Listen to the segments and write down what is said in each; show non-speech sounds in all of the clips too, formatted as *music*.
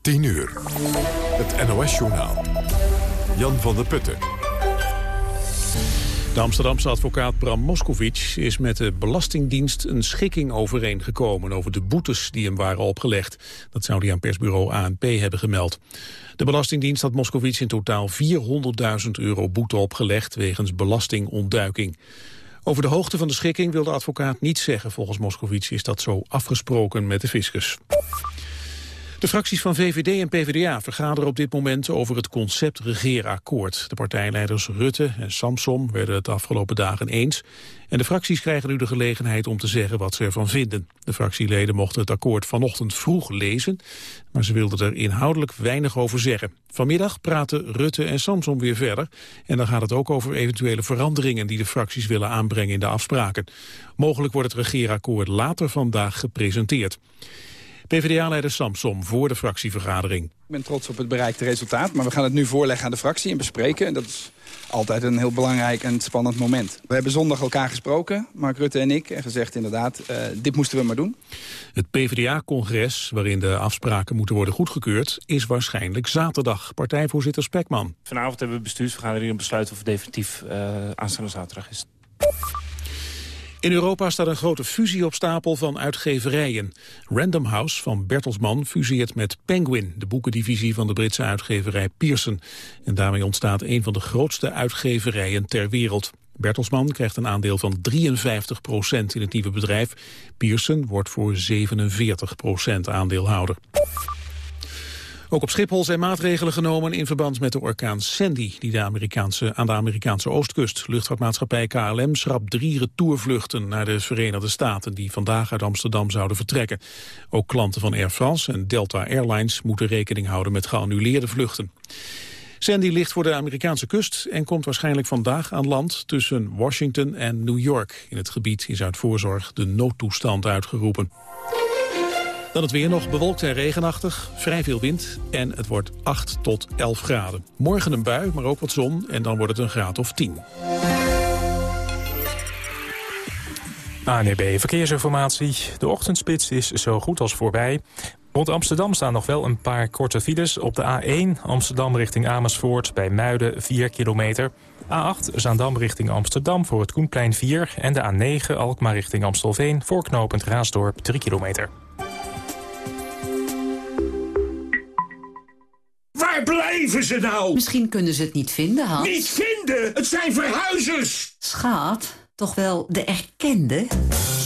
10 uur. Het NOS-journaal. Jan van der Putten. De Amsterdamse advocaat Bram Moskowitz is met de Belastingdienst een schikking overeengekomen over de boetes die hem waren opgelegd. Dat zou hij aan persbureau ANP hebben gemeld. De Belastingdienst had Moskowitz in totaal 400.000 euro boete opgelegd wegens belastingontduiking. Over de hoogte van de schikking wil de advocaat niet zeggen. Volgens Moskowitz is dat zo afgesproken met de fiscus. De fracties van VVD en PvdA vergaderen op dit moment over het concept regeerakkoord. De partijleiders Rutte en Samsom werden het afgelopen dagen eens. En de fracties krijgen nu de gelegenheid om te zeggen wat ze ervan vinden. De fractieleden mochten het akkoord vanochtend vroeg lezen, maar ze wilden er inhoudelijk weinig over zeggen. Vanmiddag praten Rutte en Samsom weer verder. En dan gaat het ook over eventuele veranderingen die de fracties willen aanbrengen in de afspraken. Mogelijk wordt het regeerakkoord later vandaag gepresenteerd. PvdA-leider Samsom voor de fractievergadering. Ik ben trots op het bereikte resultaat, maar we gaan het nu voorleggen aan de fractie en bespreken. En dat is altijd een heel belangrijk en spannend moment. We hebben zondag elkaar gesproken, Mark Rutte en ik, en gezegd inderdaad, uh, dit moesten we maar doen. Het PvdA-congres, waarin de afspraken moeten worden goedgekeurd, is waarschijnlijk zaterdag. Partijvoorzitter Spekman. Vanavond hebben we bestuursvergadering en besluiten of het definitief uh, aanstaande zaterdag is. In Europa staat een grote fusie op stapel van uitgeverijen. Random House van Bertelsmann fuseert met Penguin, de boekendivisie van de Britse uitgeverij Pearson. En daarmee ontstaat een van de grootste uitgeverijen ter wereld. Bertelsmann krijgt een aandeel van 53 procent in het nieuwe bedrijf. Pearson wordt voor 47 procent aandeelhouder. Ook op Schiphol zijn maatregelen genomen in verband met de orkaan Sandy die de Amerikaanse, aan de Amerikaanse oostkust. Luchtvaartmaatschappij KLM schrapt drie retourvluchten naar de Verenigde Staten die vandaag uit Amsterdam zouden vertrekken. Ook klanten van Air France en Delta Airlines moeten rekening houden met geannuleerde vluchten. Sandy ligt voor de Amerikaanse kust en komt waarschijnlijk vandaag aan land tussen Washington en New York. In het gebied is uit voorzorg de noodtoestand uitgeroepen. Dan het weer nog bewolkt en regenachtig, vrij veel wind en het wordt 8 tot 11 graden. Morgen een bui, maar ook wat zon en dan wordt het een graad of 10. ANEB Verkeersinformatie. De ochtendspits is zo goed als voorbij. Rond Amsterdam staan nog wel een paar korte files. Op de A1 Amsterdam richting Amersfoort bij Muiden 4 kilometer. A8 Zaandam richting Amsterdam voor het Koenplein 4. En de A9 Alkmaar richting Amstelveen voor knooppunt Raasdorp 3 kilometer. Waar blijven ze nou? Misschien kunnen ze het niet vinden, Hans. Niet vinden? Het zijn verhuizers! Schat, toch wel de erkende?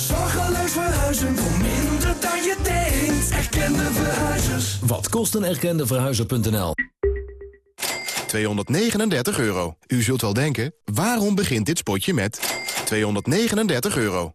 Zorgeloos verhuizen voor minder dan je denkt. Erkende verhuizers. Wat kost een erkende verhuizer.nl? 239 euro. U zult wel denken, waarom begint dit spotje met 239 euro?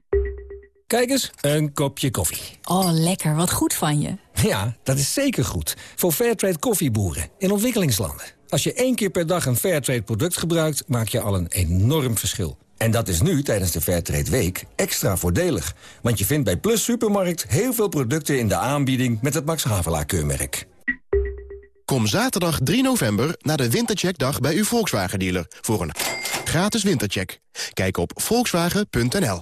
Kijk eens, een kopje koffie. Oh, lekker. Wat goed van je. Ja, dat is zeker goed. Voor Fairtrade koffieboeren in ontwikkelingslanden. Als je één keer per dag een Fairtrade product gebruikt... maak je al een enorm verschil. En dat is nu, tijdens de Fairtrade Week, extra voordelig. Want je vindt bij Plus Supermarkt heel veel producten in de aanbieding... met het Max Havelaar keurmerk. Kom zaterdag 3 november naar de Wintercheckdag bij uw Volkswagen-dealer... voor een gratis wintercheck. Kijk op volkswagen.nl.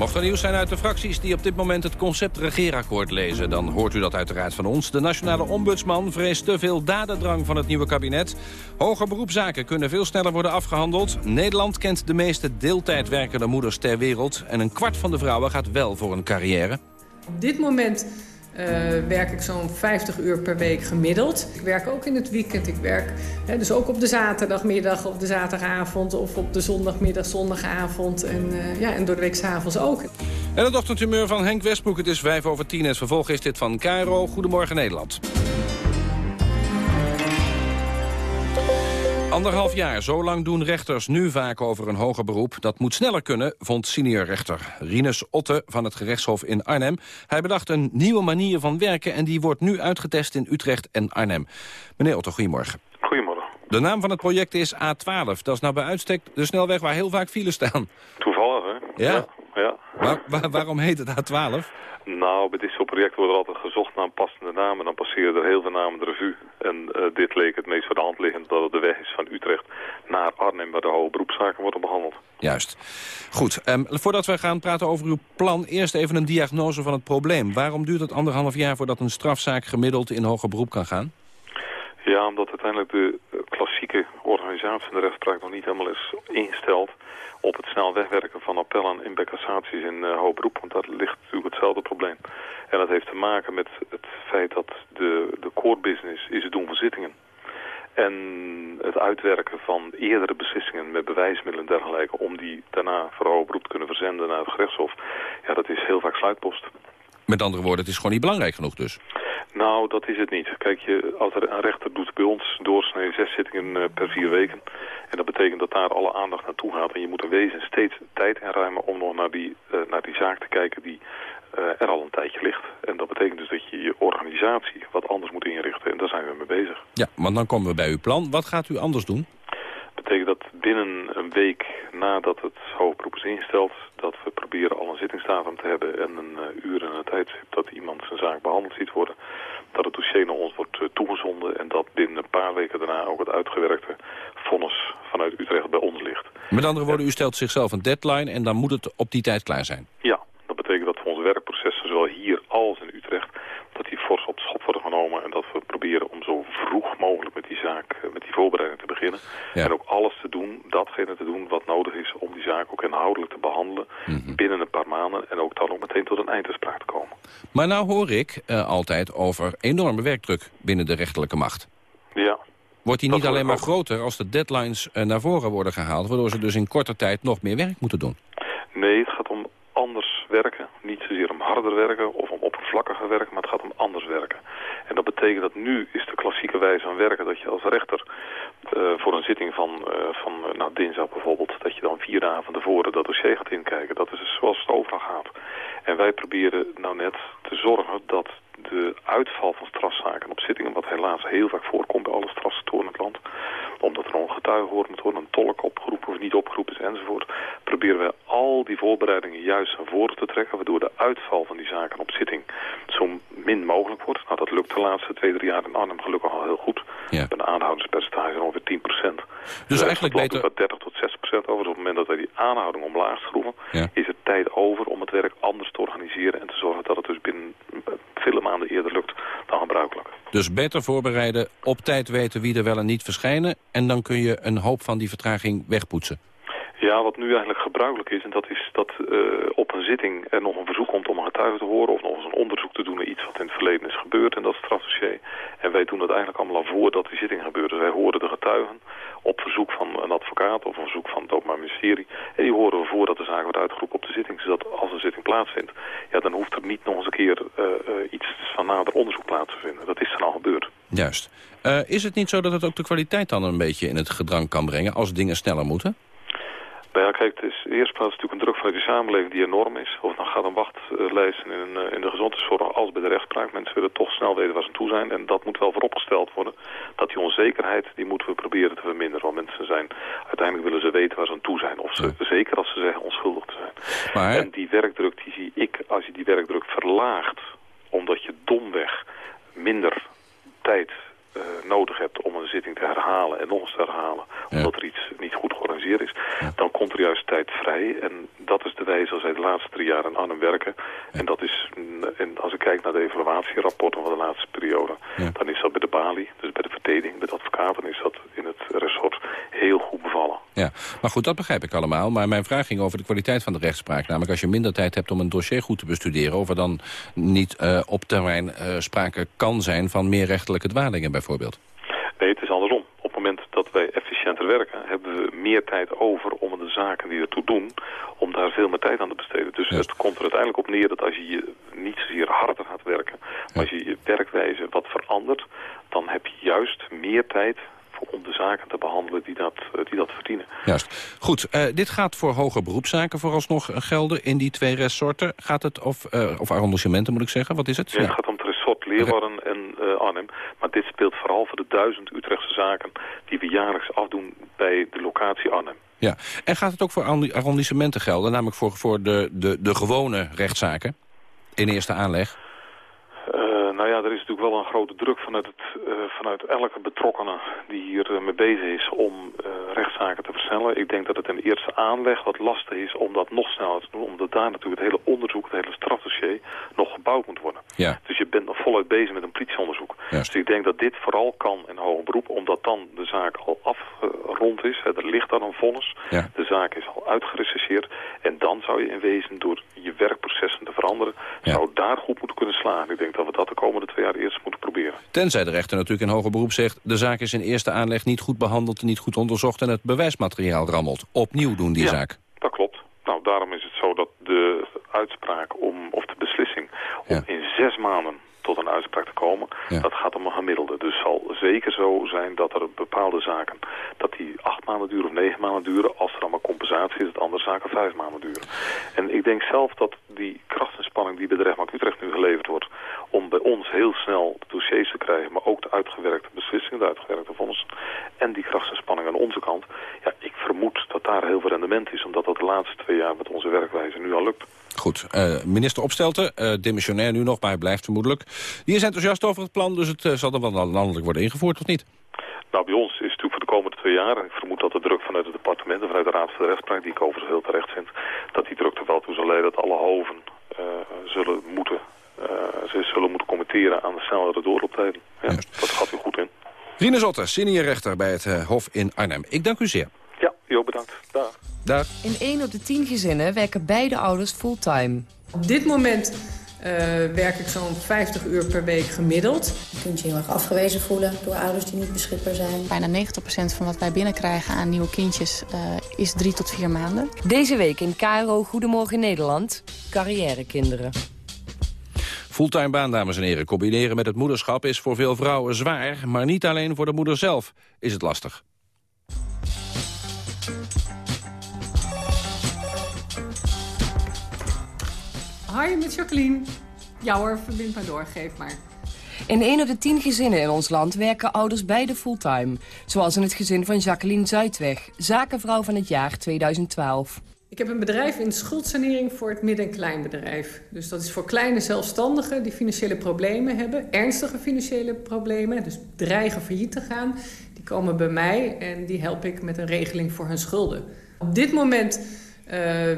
Mocht er nieuws zijn uit de fracties die op dit moment het concept regeerakkoord lezen... dan hoort u dat uiteraard van ons. De nationale ombudsman vreest te veel dadendrang van het nieuwe kabinet. Hoger beroepszaken kunnen veel sneller worden afgehandeld. Nederland kent de meeste deeltijd werkende moeders ter wereld... en een kwart van de vrouwen gaat wel voor een carrière. Op dit moment uh, werk ik zo'n 50 uur per week gemiddeld. Ik werk ook in het weekend. Ik werk hè, dus ook op de zaterdagmiddag, op de zaterdagavond... of op de zondagmiddag, zondagavond en, uh, ja, en door de week s'avonds ook. En het ochtendhumeur van Henk Westbroek. Het is 5 over 10. Het vervolg is dit van Cairo. Goedemorgen Nederland. Anderhalf jaar, zo lang doen rechters nu vaak over een hoger beroep. Dat moet sneller kunnen, vond senior rechter Rinus Otte van het gerechtshof in Arnhem. Hij bedacht een nieuwe manier van werken en die wordt nu uitgetest in Utrecht en Arnhem. Meneer Otte, goedemorgen. Goedemorgen. De naam van het project is A12. Dat is nou bij uitstek de snelweg waar heel vaak files staan. Toevallig, hè? Ja? ja. Waar, waarom heet het A12? Nou, bij dit soort projecten wordt er altijd gezocht naar een passende naam... en dan passeren er heel veel namen de revue. En uh, dit leek het meest voor de hand liggend dat het de weg is van Utrecht naar Arnhem... waar de hoge beroepszaken worden behandeld. Juist. Goed, um, voordat we gaan praten over uw plan... eerst even een diagnose van het probleem. Waarom duurt het anderhalf jaar voordat een strafzaak gemiddeld in hoger beroep kan gaan? Ja, omdat uiteindelijk de organisatie van de rechtspraak nog niet helemaal is ingesteld op het snel wegwerken van appellen in becassaties in uh, hoog beroep. Want daar ligt natuurlijk hetzelfde probleem. En dat heeft te maken met het feit dat de, de core business is het doen van zittingen. En het uitwerken van eerdere beslissingen met bewijsmiddelen en dergelijke... om die daarna voor hoog beroep te kunnen verzenden naar het gerechtshof... ja, dat is heel vaak sluitpost. Met andere woorden, het is gewoon niet belangrijk genoeg dus? Nou, dat is het niet. Kijk, je, als er een rechter doet bij ons doorsnee zes zittingen uh, per vier weken. En dat betekent dat daar alle aandacht naartoe gaat. En je moet in wezen steeds tijd inruimen om nog naar die, uh, naar die zaak te kijken die uh, er al een tijdje ligt. En dat betekent dus dat je je organisatie wat anders moet inrichten. En daar zijn we mee bezig. Ja, want dan komen we bij uw plan. Wat gaat u anders doen? Dat betekent dat binnen een week nadat het hoogberoep is ingesteld... dat we proberen al een zittingsdatum te hebben en een uh, uur en een tijdstip... dat iemand zijn zaak behandeld ziet worden. Dat het dossier naar ons wordt uh, toegezonden... en dat binnen een paar weken daarna ook het uitgewerkte vonnis vanuit Utrecht bij ons ligt. Met andere woorden, u stelt zichzelf een deadline... en dan moet het op die tijd klaar zijn? Ja, dat betekent dat voor onze werkprocessen, zowel hier als in Utrecht... dat die fors op de schop worden genomen... en dat we proberen om zo vroeg mogelijk met die zaak, met die voorbereiding te beginnen. Ja. En ook alles te doen, datgene te doen wat nodig is om die zaak ook inhoudelijk te behandelen mm -hmm. binnen een paar maanden en ook dan ook meteen tot een einduitspraak te komen. Maar nou hoor ik uh, altijd over enorme werkdruk binnen de rechterlijke macht. Ja. Wordt die niet alleen maar ook. groter als de deadlines uh, naar voren worden gehaald, waardoor ze dus in korte tijd nog meer werk moeten doen? Nee, het gaat om anders werken. Niet zozeer om harder werken of om oppervlakkiger werken, maar het gaat om anders werken. En dat betekent dat nu is de klassieke wijze van werken dat je als rechter uh, voor een zitting van, uh, van uh, dinsdag bijvoorbeeld, dat je dan vier dagen van tevoren dat dossier gaat inkijken. Dat is zoals het overal gaat. En wij proberen nou net te zorgen dat de uitval van strafzaken op zittingen, wat helaas heel vaak voorkomt bij alle strafsectoren in het land, omdat er een getuige gehoord moet worden, een tolk opgeroepen of niet opgeroepen is enzovoort, proberen we al die voorbereidingen juist naar voren te trekken, waardoor de uitval van die zaken op zitting zo min mogelijk wordt. Nou, dat lukt de laatste twee, drie jaar in Arnhem gelukkig al heel goed. Ja. Een aanhoudingspercentage van ongeveer 10 procent. Dus, dus eigenlijk beter... Dat 30 tot 60 procent over. Dus op het moment dat wij die aanhouding omlaag schroeven, ja. is het tijd over om het werk anders te organiseren en te zorgen dat het dus binnen vele maanden eerder lukt dan gebruikelijk. Dus beter voorbereiden, op tijd weten wie er wel en niet verschijnen... en dan kun je een hoop van die vertraging wegpoetsen. Ja, wat nu eigenlijk gebruikelijk is, en dat is dat uh, op een zitting er nog een verzoek komt om een getuige te horen... of nog eens een onderzoek te doen naar iets wat in het verleden is gebeurd in dat strafdossier. En wij doen dat eigenlijk allemaal al voordat die zitting gebeurt. Dus wij horen de getuigen op verzoek van een advocaat of een verzoek van het Openbaar Ministerie. En die horen we voordat de zaak wordt uitgeroepen op de zitting. Zodat als een zitting plaatsvindt, ja, dan hoeft er niet nog eens een keer uh, uh, iets van nader onderzoek plaats te vinden. Dat is dan al gebeurd. Juist. Uh, is het niet zo dat het ook de kwaliteit dan een beetje in het gedrang kan brengen als dingen sneller moeten? Nou ja, kijk, het is in eerste plaats natuurlijk een druk vanuit de samenleving die enorm is. Of dan gaat een wachtlijst in, in de gezondheidszorg als bij de rechtspraak. Mensen willen toch snel weten waar ze toe zijn. En dat moet wel vooropgesteld worden. Dat die onzekerheid, die moeten we proberen te verminderen. Want mensen zijn, uiteindelijk willen ze weten waar ze aan toe zijn. Of ze, ja. zeker als ze zeggen onschuldig te zijn. Maar... En die werkdruk, die zie ik, als je die werkdruk verlaagt, omdat je domweg minder tijd uh, nodig hebt om een zitting te herhalen en nog eens te herhalen, omdat er iets niet goed georganiseerd is, ja. dan komt er juist tijd vrij. En dat is de wijze als wij de laatste drie jaar in Arnhem werken. Ja. En dat is, en als ik kijk naar de evaluatierapporten van de laatste periode, dan is dat bij de balie, dus bij de verdediging, bij de advocaten, is dat in het ressort heel goed bevallen. Ja, maar goed, dat begrijp ik allemaal. Maar mijn vraag ging over de kwaliteit van de rechtspraak. Namelijk als je minder tijd hebt om een dossier goed te bestuderen... of er dan niet uh, op termijn uh, sprake kan zijn van meer rechtelijke dwalingen bijvoorbeeld. Nee, het is andersom. Op het moment dat wij efficiënter werken... hebben we meer tijd over om de zaken die ertoe doen... om daar veel meer tijd aan te besteden. Dus het komt er uiteindelijk op neer dat als je, je niet zozeer harder gaat werken... maar als je je werkwijze wat verandert... dan heb je juist meer tijd om de zaken te behandelen die dat, eh, die dat verdienen. Juist. Goed, uh, dit gaat voor hoger beroepszaken vooralsnog gelden in die twee resorten. Gaat het, of, uh, of arrondissementen moet ik zeggen, wat is het? Ja, het gaat om het resort Leeuwarden en uh, Arnhem. Maar dit speelt vooral voor de duizend Utrechtse zaken die we jaarlijks afdoen bij de locatie Arnhem. Ja, en gaat het ook voor arrondissementen gelden, namelijk voor, voor de, de, de gewone rechtszaken in eerste aanleg? Nou ja, er is natuurlijk wel een grote druk vanuit, het, uh, vanuit elke betrokkenen die hier uh, mee bezig is om rechtszaken te versnellen. Ik denk dat het in de eerste aanleg wat lastig is om dat nog sneller te doen, omdat daar natuurlijk het hele onderzoek, het hele strafdossier nog gebouwd moet worden. Ja. Dus je bent nog voluit bezig met een politieonderzoek. Juist. Dus ik denk dat dit vooral kan in hoger beroep, omdat dan de zaak al afgerond is. er ligt dan een vonnis, ja. de zaak is al uitgerecenseerd en dan zou je in wezen door je werkprocessen te veranderen, ja. zou daar goed moeten kunnen slagen. Ik denk dat we dat de komende twee jaar eerst moeten proberen. Tenzij de rechter natuurlijk in hoger beroep zegt... de zaak is in eerste aanleg niet goed behandeld niet goed onderzocht... en het bewijsmateriaal rammelt. Opnieuw doen die ja, zaak. dat klopt. Nou, daarom is het zo dat de uitspraak om, of de beslissing... om Ja. in zes maanden tot een uitspraak te komen, Ja. dat gaat om een gemiddelde. Dus het zal zeker zo zijn dat er bepaalde zaken... dat die acht maanden duren of negen maanden duren... als er allemaal compensatie is, dat andere zaken vijf maanden duren. En ik denk zelf dat die krachtinspanning die bij de rechtbank Utrecht nu geleverd wordt... om bij ons heel snel de dossiers te krijgen... maar ook de uitgewerkte beslissingen, de uitgewerkte vonnissen... en die krachtinspanning aan onze kant... ja, ik vermoed dat daar heel veel rendement is... omdat dat de laatste twee jaar met onze werkwijze nu al lukt. Goed, eh, minister Opstelten, eh demissionair nu nog, maar hij blijft vermoedelijk. Die is enthousiast over het plan, dus het eh, zal dan wel landelijk worden ingevoerd, of niet? Nou, bij ons is het natuurlijk voor de komende twee jaar... ik vermoed dat de druk vanuit het departement en vanuit de Raad voor de Rechtspraak... die ik overigens heel terecht vind... dat die druk er wel toe zal leiden dat alle hoven uh, zullen moeten... Uh, ze zullen moeten commenteren aan de snellere doorlooptijden. Ja, dat gaat u goed in. Rine Zotter, senior rechter bij het uh, Hof in Arnhem. Ik dank u zeer. Ja, Jo, bedankt. Dag. Dag. In 1 op de 10 gezinnen werken beide ouders fulltime. Op dit moment uh, werk ik zo'n 50 uur per week gemiddeld. Je kunt je heel erg afgewezen voelen door ouders die niet beschikbaar zijn. Bijna 90% van wat wij binnenkrijgen aan nieuwe kindjes uh, is drie tot vier maanden. Deze week in KRO Goedemorgen Nederland, carrièrekinderen. Fulltime baan, dames en heren. Combineren met het moederschap is voor veel vrouwen zwaar... maar niet alleen voor de moeder zelf is het lastig. Hi, met Jacqueline. Ja hoor, verbind maar door, geef maar. In 1 op de 10 gezinnen in ons land werken ouders beide fulltime. Zoals in het gezin van Jacqueline Zuidweg, zakenvrouw van het jaar 2012. Ik heb een bedrijf in schuldsanering voor het midden- en kleinbedrijf. Dus dat is voor kleine zelfstandigen die financiële problemen hebben. Ernstige financiële problemen, dus dreigen failliet te gaan. Die komen bij mij en die help ik met een regeling voor hun schulden. Op dit moment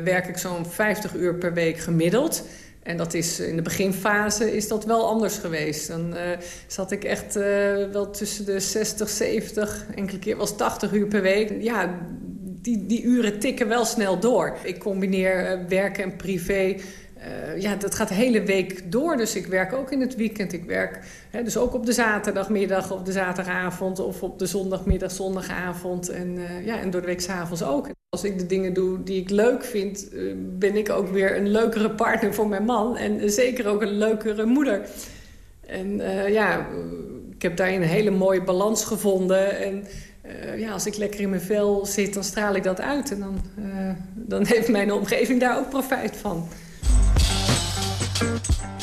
werk ik zo'n 50 uur per week gemiddeld. En dat is in de beginfase is dat wel anders geweest. Dan uh, zat ik echt wel tussen de 60, 70, enkele keer was 80 uur per week. Ja, die, die uren tikken wel snel door. Ik combineer uh, werk en privé. Ja, dat gaat de hele week door. Dus ik werk ook in het weekend. Ik werk hè, dus ook op de zaterdagmiddag of de zaterdagavond... of op de zondagmiddag, zondagavond. En, ja, en door de week s'avonds ook. Als ik de dingen doe die ik leuk vind... ben ik ook weer een leukere partner voor mijn man. En zeker ook een leukere moeder. En ja, ik heb daarin een hele mooie balans gevonden... En, ja, als ik lekker in mijn vel zit, dan straal ik dat uit. En dan, dan heeft mijn omgeving daar ook profijt van.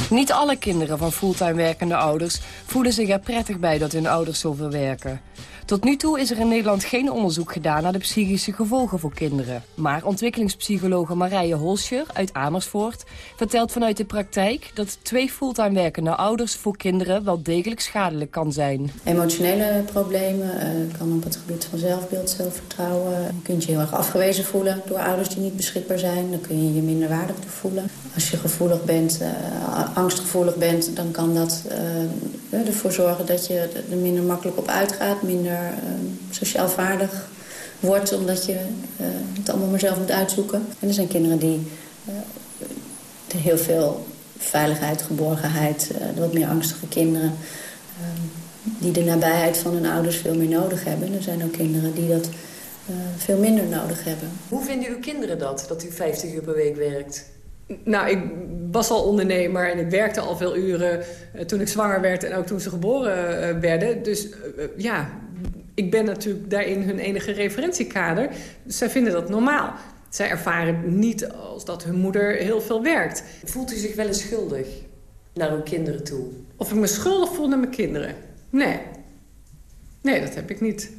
Niet alle kinderen van fulltime werkende ouders voelen zich er prettig bij dat hun ouders zoveel werken. Tot nu toe is er in Nederland geen onderzoek gedaan naar de psychische gevolgen voor kinderen. Maar ontwikkelingspsychologe Marije Holscher uit Amersfoort vertelt vanuit de praktijk dat twee fulltime werkende ouders voor kinderen wel degelijk schadelijk kan zijn. Emotionele problemen uh, kan op het gebied van zelfbeeld, zelfvertrouwen. Je kunt je heel erg afgewezen voelen door ouders die niet beschikbaar zijn. Dan kun je je minder waardig voelen. Als je gevoelig bent, uh, angstgevoelig bent, dan kan dat uh, ervoor zorgen dat je er minder makkelijk op uitgaat, minder uh, sociaal vaardig wordt... omdat je het allemaal maar zelf moet uitzoeken. En er zijn kinderen die heel veel veiligheid, geborgenheid... wat meer angstige kinderen... die de nabijheid van hun ouders veel meer nodig hebben. Er zijn ook kinderen die dat veel minder nodig hebben. Hoe vinden uw kinderen dat, dat u 50 uur per week werkt? Nou, ik was al ondernemer en ik werkte al veel uren toen ik zwanger werd en ook toen ze geboren werden. Dus ja, ik ben natuurlijk daarin hun enige referentiekader. Dus zij vinden dat normaal. Zij ervaren niet als dat hun moeder heel veel werkt. Voelt u zich wel eens schuldig naar uw kinderen toe? Of ik me schuldig voel naar mijn kinderen? Nee. Nee, dat heb ik niet.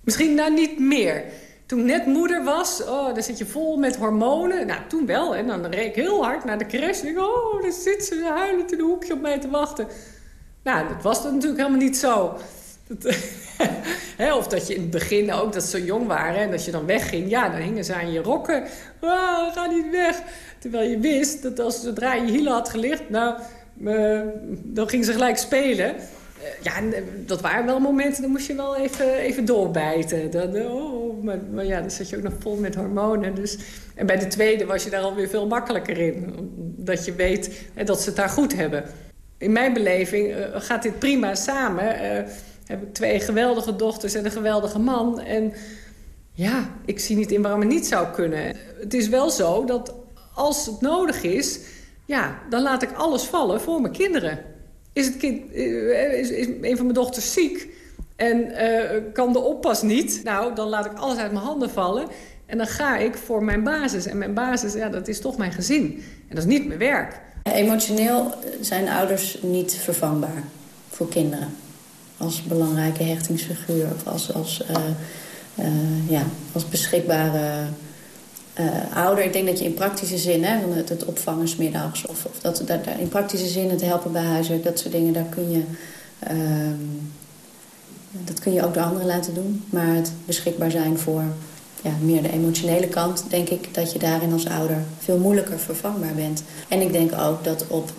Misschien nou niet meer. Toen ik net moeder was, oh, dan zit je vol met hormonen. Nou, toen wel. En dan reed ik heel hard naar de crash. En ik, oh, daar zit ze huilend in een hoekje op mij te wachten. Nou, dat was dan natuurlijk helemaal niet zo. *laughs* Of dat je in het begin ook, dat ze jong waren... en dat je dan wegging, ja, dan hingen ze aan je rokken. Ah, ga niet weg. Terwijl je wist dat als zodra je hielen had gelicht... nou, uh, dan ging ze gelijk spelen... Ja, dat waren wel momenten, dan moest je wel even, even doorbijten. Dan, oh, maar, maar, ja, dan zat je ook nog vol met hormonen. Dus, en bij de tweede was je daar alweer veel makkelijker in. Dat je weet dat ze het daar goed hebben. In mijn beleving gaat dit prima samen. Heb ik twee geweldige dochters en een geweldige man. En ja, ik zie niet in waarom het niet zou kunnen. Het is wel zo dat als het nodig is... ja, dan laat ik alles vallen voor mijn kinderen. Is, het kind, is, is een van mijn dochters ziek en uh, kan de oppas niet... nou, dan laat ik alles uit mijn handen vallen... en dan ga ik voor mijn basis. En mijn basis, ja, dat is toch mijn gezin. En dat is niet mijn werk. Emotioneel zijn ouders niet vervangbaar voor kinderen. Als belangrijke hechtingsfiguur of als, als, uh, uh, ja, als beschikbare uh, ouder. Ik denk dat je in praktische zin, hè, het, het opvangen smiddags... of, of dat, dat, in praktische zin het helpen bij huiswerk, dat soort dingen... daar kun je, uh, dat kun je ook door anderen laten doen. Maar het beschikbaar zijn voor ja, meer de emotionele kant... denk ik dat je daarin als ouder veel moeilijker vervangbaar bent. En ik denk ook dat op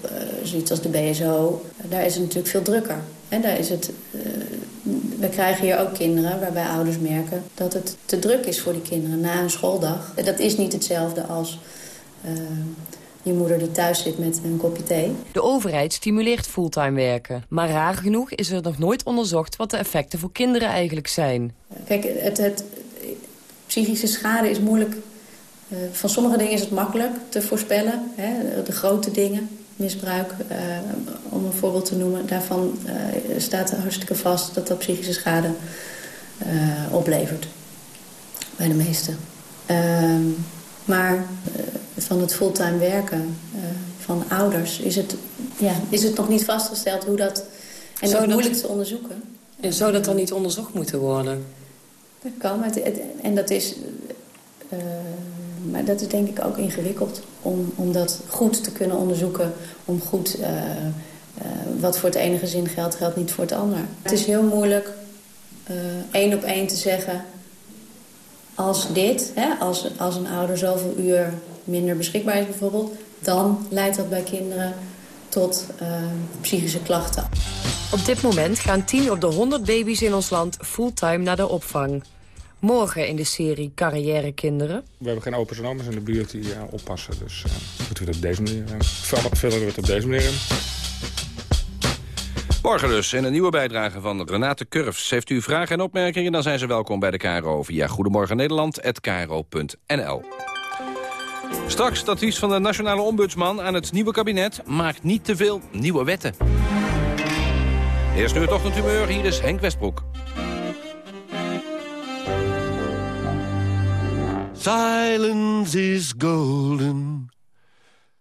zoiets als de BSO... daar is het natuurlijk veel drukker. En daar is het we krijgen hier ook kinderen waarbij ouders merken dat het te druk is voor die kinderen na een schooldag. Dat is niet hetzelfde als uh, je moeder die thuis zit met een kopje thee. De overheid stimuleert fulltime werken. Maar raar genoeg is er nog nooit onderzocht wat de effecten voor kinderen eigenlijk zijn. Kijk, het, het psychische schade is moeilijk. Uh, van sommige dingen is het makkelijk te voorspellen. Hè, de grote dingen misbruik, uh, om een voorbeeld te noemen. Daarvan uh, staat hartstikke vast dat dat psychische schade uh, oplevert. Bij de meesten. Ehm, maar van het fulltime werken van ouders is het, ja, is het nog niet vastgesteld hoe dat... En dat moeilijk te onderzoeken. En zou dat dan niet onderzocht moeten worden? Dat kan, het, het, en dat is maar dat is denk ik ook ingewikkeld om, om dat goed te kunnen onderzoeken. Om goed, uh, uh, wat voor het ene gezin geldt, geldt niet voor het ander. Het is heel moeilijk uh, één op één te zeggen... als dit, hè, als, als een ouder zoveel uur minder beschikbaar is bijvoorbeeld... dan leidt dat bij kinderen tot psychische klachten. Op dit moment gaan 10 op de 100 baby's in ons land fulltime naar de opvang. Morgen in de serie Carrière Kinderen. We hebben geen opa's en oma's in de buurt die uh, oppassen. Dus uh, moeten we het op deze manier... Uh, vullen we het op deze manier in. Morgen dus in een nieuwe bijdrage van Renate Kurfs. Heeft u vragen en opmerkingen, dan zijn ze welkom bij de KRO... via Goedemorgen Nederland@kro.nl. Straks het advies van de Nationale Ombudsman aan het nieuwe kabinet... maakt niet te veel nieuwe wetten. Eerst nu het ochtendhumeur, hier is Henk Westbroek. Silence is golden.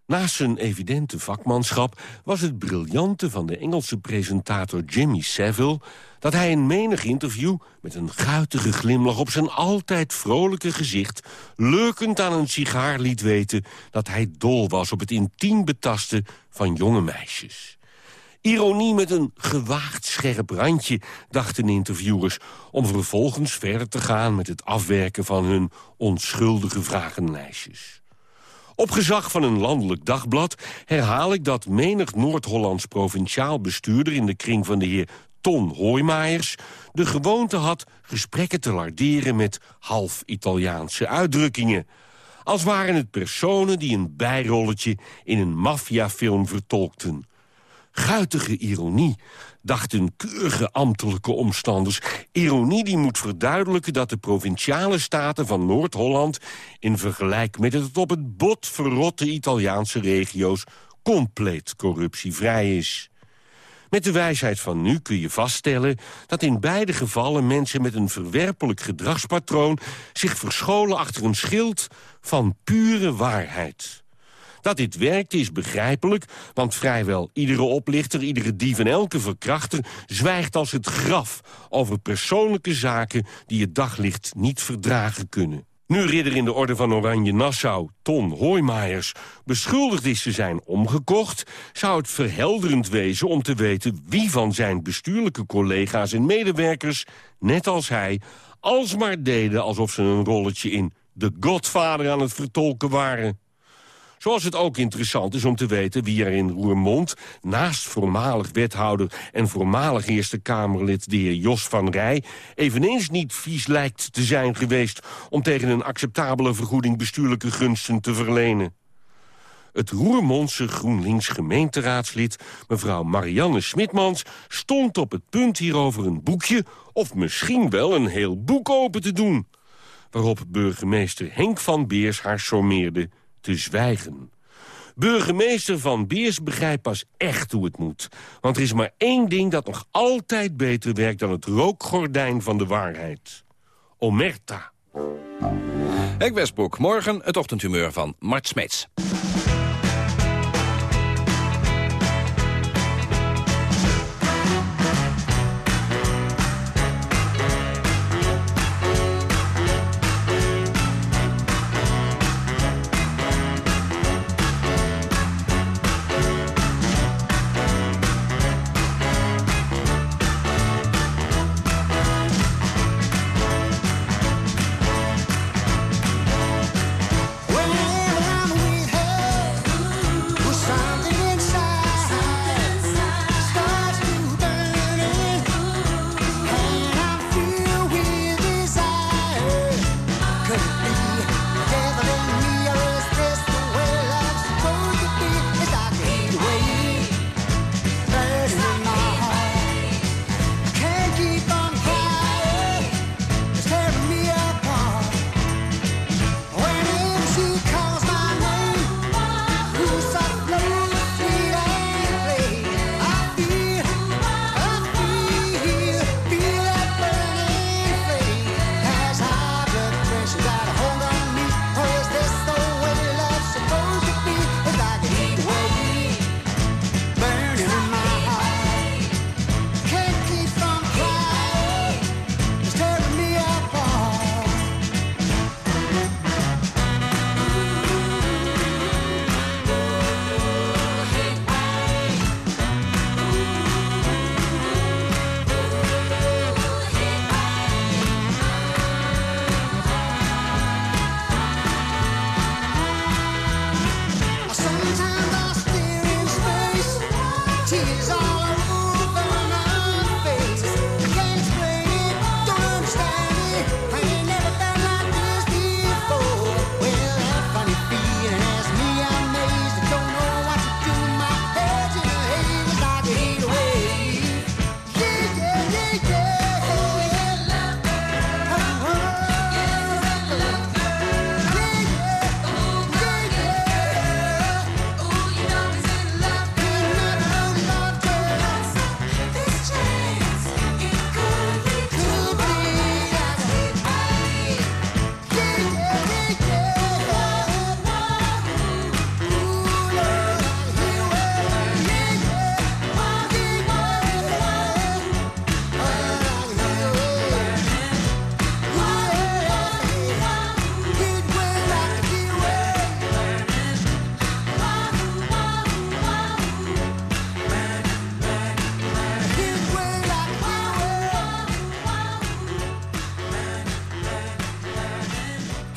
Naast zijn evidente vakmanschap was het briljante van de Engelse presentator Jimmy Savile... dat hij in menig interview met een guitige glimlach op zijn altijd vrolijke gezicht... lurkend aan een sigaar liet weten dat hij dol was op het intiem betasten van jonge meisjes. Ironie met een gewaagd scherp randje, dachten interviewers... om vervolgens verder te gaan met het afwerken van hun onschuldige vragenlijstjes. Op gezag van een landelijk dagblad herhaal ik dat menig Noord-Hollands provinciaal bestuurder... in de kring van de heer Ton Hoijmaijers, de gewoonte had gesprekken te larderen met half-Italiaanse uitdrukkingen. Als waren het personen die een bijrolletje in een maffiafilm vertolkten. Guitige ironie, dachten keurige ambtelijke omstanders. Ironie die moet verduidelijken dat de provinciale staten van Noord-Holland... in vergelijking met het op het bot verrotte Italiaanse regio's... compleet corruptievrij is. Met de wijsheid van nu kun je vaststellen dat in beide gevallen mensen met een verwerpelijk gedragspatroon zich verscholen achter een schild van pure waarheid. Dat dit werkt is begrijpelijk, want vrijwel iedere oplichter, iedere dief en elke verkrachter zwijgt als het graf over persoonlijke zaken die het daglicht niet verdragen kunnen. Nu ridder in de orde van Oranje Nassau, Ton Hoijmaijers, beschuldigd is te zijn omgekocht... zou het verhelderend wezen om te weten wie van zijn bestuurlijke collega's en medewerkers... net als hij, alsmaar deden alsof ze een rolletje in The Godfather aan het vertolken waren. Zoals het ook interessant is om te weten wie er in Roermond... naast voormalig wethouder en voormalig Eerste Kamerlid... de heer Jos van Rij eveneens niet vies lijkt te zijn geweest... om tegen een acceptabele vergoeding bestuurlijke gunsten te verlenen. Het Roermondse GroenLinks gemeenteraadslid, mevrouw Marianne Smitmans... stond op het punt hierover een boekje, of misschien wel een heel boek open te doen. Waarop burgemeester Henk van Beers haar sommeerde zwijgen. Burgemeester Van Beers begrijpt pas echt hoe het moet. Want er is maar één ding dat nog altijd beter werkt... dan het rookgordijn van de waarheid. Omerta. Henk Westbroek, morgen het ochtendhumeur van Mart Smeets.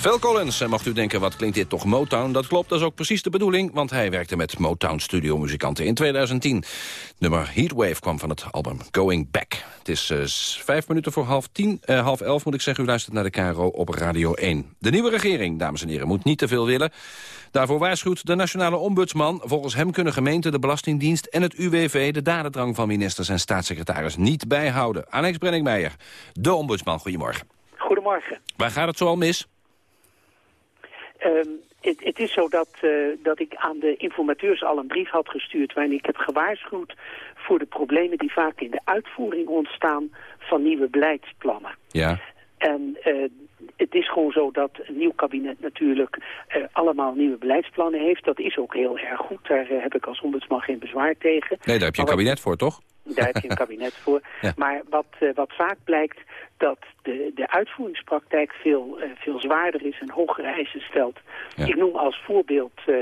Phil Collins, en mocht u denken, wat klinkt dit toch Motown? Dat klopt, dat is ook precies de bedoeling, want hij werkte met Motown studiomuzikanten in 2010. Nummer Heatwave kwam van het album Going Back. Het is eh, vijf minuten voor half tien, eh, half elf moet ik zeggen. U luistert naar de KRO op Radio 1. De nieuwe regering, dames en heren, moet niet te veel willen. Daarvoor waarschuwt de nationale ombudsman. Volgens hem kunnen gemeenten, de Belastingdienst en het UWV... de dadendrang van ministers en staatssecretaris niet bijhouden. Alex Brenningmeijer, de ombudsman, goedemorgen. Goedemorgen. Waar gaat het zoal mis? Ehm, het, het is zo dat, eh, dat ik aan de informateurs al een brief had gestuurd... waarin ik heb gewaarschuwd voor de problemen die vaak in de uitvoering ontstaan... van nieuwe beleidsplannen. Ja. En eh, het is gewoon zo dat een nieuw kabinet natuurlijk eh, allemaal nieuwe beleidsplannen heeft. Dat is ook heel erg goed. Daar heb ik als ombudsman geen bezwaar tegen. Nee, daar heb je een kabinet voor, toch? Daar heb je een *laughs* kabinet voor. Ja. Maar wat, eh, wat vaak blijkt dat de, de uitvoeringspraktijk veel, eh, veel zwaarder is en hogere eisen stelt. Ja. Ik noem als voorbeeld eh,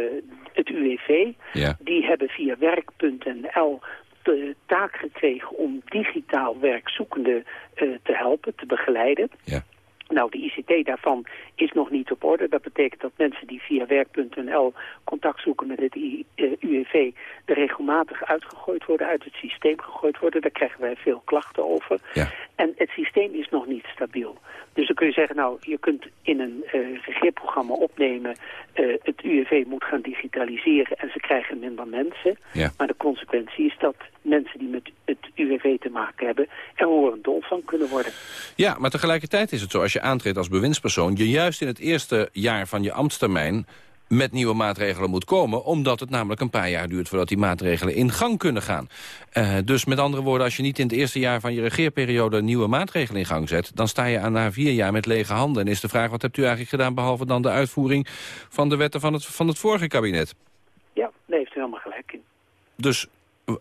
het UWV. Ja. Die hebben via werk.nl de taak gekregen om digitaal werkzoekenden eh, te helpen, te begeleiden. Ja. Nou, de ICT daarvan is nog niet op orde. Dat betekent dat mensen die via werk.nl contact zoeken met het eh, UWV... er regelmatig uitgegooid worden, uit het systeem gegooid worden. Daar krijgen wij veel klachten over. Ja. En het systeem is nog niet stabiel. Dus dan kun je zeggen, nou, je kunt in een eh regeerprogramma opnemen... eh, het UWV moet gaan digitaliseren en ze krijgen minder mensen. Ja. Maar de consequentie is dat mensen die met het UWV te maken hebben... er horend dol van kunnen worden. Ja, maar tegelijkertijd is het zo, als je aantreedt als bewindspersoon... je juist in het eerste jaar van je ambtstermijn met nieuwe maatregelen moet komen... omdat het namelijk een paar jaar duurt voordat die maatregelen in gang kunnen gaan. Eh, dus met andere woorden, als je niet in het eerste jaar van je regeerperiode... nieuwe maatregelen in gang zet, dan sta je aan na vier jaar met lege handen. En is de vraag, wat hebt u eigenlijk gedaan... behalve dan de uitvoering van de wetten van het, van het vorige kabinet? Ja, daar heeft u helemaal gelijk in. Dus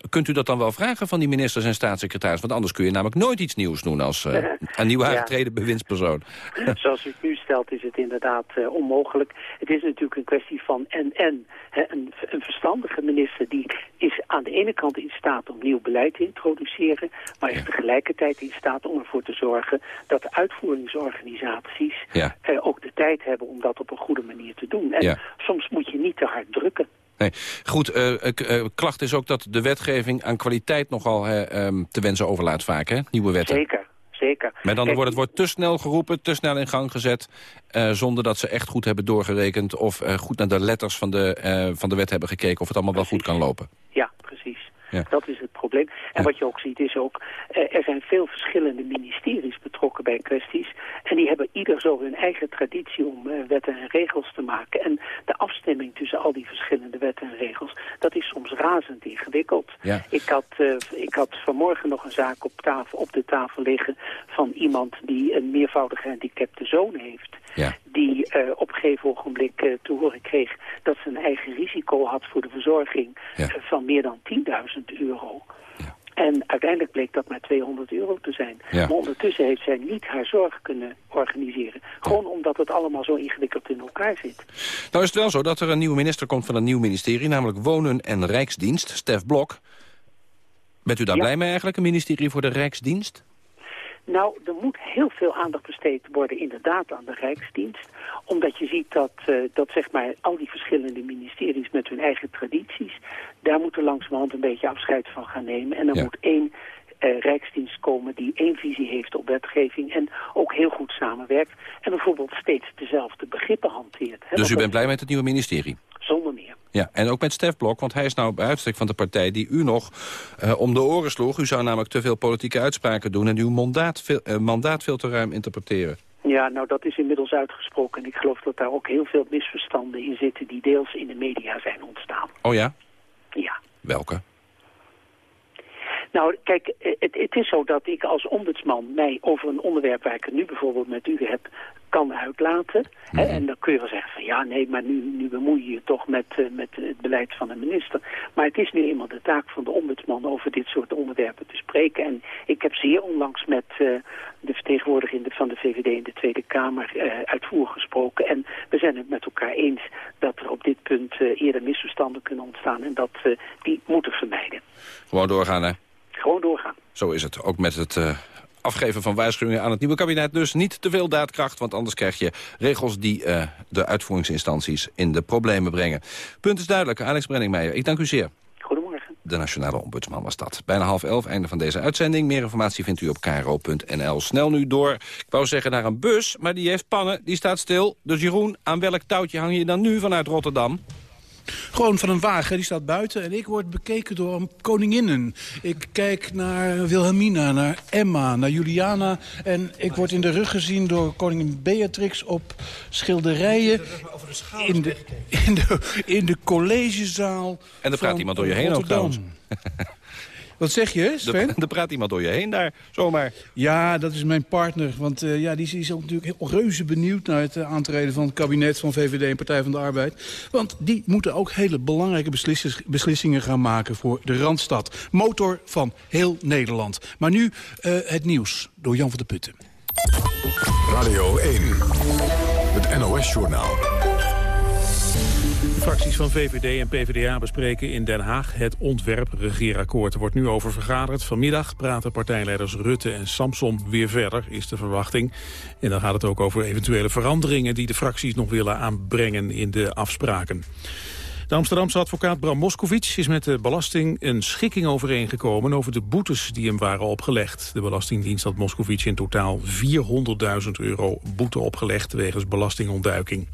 kunt u dat dan wel vragen van die ministers en staatssecretaris? Want anders kun je namelijk nooit iets nieuws doen als eh, *laughs* een nieuw Ja. aangetreden bewindspersoon. *laughs* Zoals u het nu stelt is het inderdaad eh, onmogelijk. Het is natuurlijk een kwestie van en-en. Hè, Een, een verstandige minister die is aan de ene kant in staat om nieuw beleid te introduceren... maar is tegelijkertijd in staat om ervoor te zorgen dat de uitvoeringsorganisaties Ja. eh, ook de tijd hebben om dat op een goede manier te doen. En soms moet je niet te hard drukken. Nee. Goed, eh, eh, klacht is ook dat de wetgeving aan kwaliteit nogal eh, ehm, te wensen overlaat vaak, hè? Nieuwe wetten. Zeker, zeker. Met andere Kijk, woorden, het wordt te snel geroepen, te snel in gang gezet... eh, zonder dat ze echt goed hebben doorgerekend... of goed naar de letters van de, van de wet hebben gekeken... of het allemaal wel goed kan lopen. Ja. Ja. Dat is het probleem. En wat je ook ziet is ook, eh, er zijn veel verschillende ministeries betrokken bij kwesties. En die hebben ieder zo hun eigen traditie om eh, wetten en regels te maken. En de afstemming tussen al die verschillende wetten en regels, dat is soms razend ingewikkeld. Ja. Ik, had, eh, ik had vanmorgen nog een zaak op, tafel, op de tafel liggen van iemand die een meervoudig gehandicapte zoon heeft. Ja. Die eh, op een gegeven ogenblik eh, te horen kreeg dat ze een eigen risico had voor de verzorging Ja. eh, van meer dan 10.000 euro. En uiteindelijk bleek dat maar 200 euro te zijn. Ja. Maar ondertussen heeft zij niet haar zorg kunnen organiseren. Gewoon omdat het allemaal zo ingewikkeld in elkaar zit. Nou is het wel zo dat er een nieuwe minister komt van een nieuw ministerie... namelijk Wonen en Rijksdienst, Stef Blok. Bent u daar Ja. blij mee eigenlijk, een ministerie voor de Rijksdienst? Nou, er moet heel veel aandacht besteed worden inderdaad aan de Rijksdienst. Omdat je ziet dat, eh, dat zeg maar al die verschillende ministeries met hun eigen tradities... daar moeten langzamerhand een beetje afscheid van gaan nemen. En er Ja. moet één eh, Rijksdienst komen die één visie heeft op wetgeving... en ook heel goed samenwerkt. En bijvoorbeeld steeds dezelfde begrippen hanteert. hè. Dus u bent blij met het nieuwe ministerie? is Zonder meer. Ja, en ook met Stef Blok, want hij is nou bij uitstek van de partij... die u nog eh, om de oren sloeg. U zou namelijk te veel politieke uitspraken doen... en uw mandaat veel, eh, mandaat veel te ruim interpreteren. Ja, nou dat is inmiddels uitgesproken. En ik geloof dat daar ook heel veel misverstanden in zitten... die deels in de media zijn ontstaan. Oh ja? Ja. Welke? Nou, kijk, eh, het, het is zo dat ik als ombudsman mij over een onderwerp waar ik het nu bijvoorbeeld met u heb, kan uitlaten. Hè, en dan kun je wel zeggen van ja, nee, maar nu, nu bemoei je je toch met, eh, met het beleid van de minister. Maar het is nu eenmaal de taak van de ombudsman over dit soort onderwerpen te spreken. En ik heb zeer onlangs met eh, de vertegenwoordiger van de VVD in de Tweede Kamer eh, uitvoerig gesproken. En we zijn het met elkaar eens dat er op dit punt eerder misverstanden kunnen ontstaan. En dat we die moeten vermijden. Gewoon doorgaan, hè? Gewoon doorgaan. Zo is het. Ook met het afgeven van waarschuwingen aan het nieuwe kabinet. Dus niet te veel daadkracht, want anders krijg je regels... die uh, de uitvoeringsinstanties in de problemen brengen. Punt is duidelijk. Alex Brenningmeijer, ik dank u zeer. Goedemorgen. De Nationale Ombudsman was dat. Bijna half elf, einde van deze uitzending. Meer informatie vindt u op kro.nl. Snel nu door, ik wou zeggen naar een bus, maar die heeft pannen, die staat stil. Dus Jeroen, aan welk touwtje hang je dan nu vanuit Rotterdam? Gewoon van een wagen, die staat buiten. En ik word bekeken door koninginnen. Ik kijk naar Wilhelmina, naar Emma, naar Juliana. En ik word in de rug gezien door koningin Beatrix op schilderijen... In de, in de, in de collegezaal En er praat iemand door je heen ook trouwens. Wat zeg je, Sven? *laughs* Er praat iemand door je heen daar, zomaar. Ja, dat is mijn partner. Want uh, ja, die is ook natuurlijk heel reuze benieuwd... naar het uh, aantreden van het kabinet van VVD en Partij van de Arbeid. Want die moeten ook hele belangrijke beslissingen gaan maken... voor de Randstad. Motor van heel Nederland. Maar nu uh, het nieuws door Jan van der Putten. Radio 1, het NOS-journaal. Fracties van VVD en PvdA bespreken in Den Haag het ontwerp-regeerakkoord. Er wordt nu over vergaderd. Vanmiddag praten partijleiders Rutte en Samson weer verder, is de verwachting. En dan gaat het ook over eventuele veranderingen die de fracties nog willen aanbrengen in de afspraken. De Amsterdamse advocaat Bram Moskovic is met de belasting een schikking overeengekomen over de boetes die hem waren opgelegd. De Belastingdienst had Moskovic in totaal 400.000 euro boete opgelegd wegens belastingontduiking.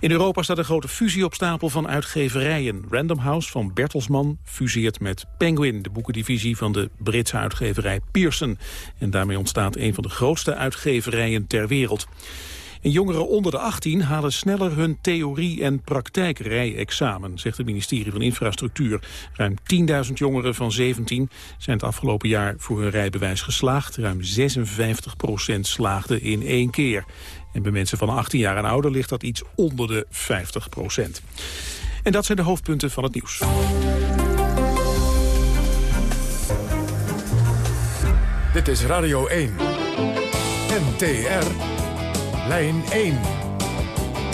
In Europa staat een grote fusie op stapel van uitgeverijen. Random House van Bertelsmann fuseert met Penguin... de boekendivisie van de Britse uitgeverij Pearson. En daarmee ontstaat een van de grootste uitgeverijen ter wereld. En jongeren onder de 18 halen sneller hun theorie- en praktijkrijexamen, zegt het ministerie van Infrastructuur. Ruim 10.000 jongeren van 17 zijn het afgelopen jaar voor hun rijbewijs geslaagd. Ruim 56 procent slaagde in één keer. En bij mensen van 18 jaar en ouder ligt dat iets onder de 50 procent. En dat zijn de hoofdpunten van het nieuws. Dit is Radio 1. NTR. Lijn 1.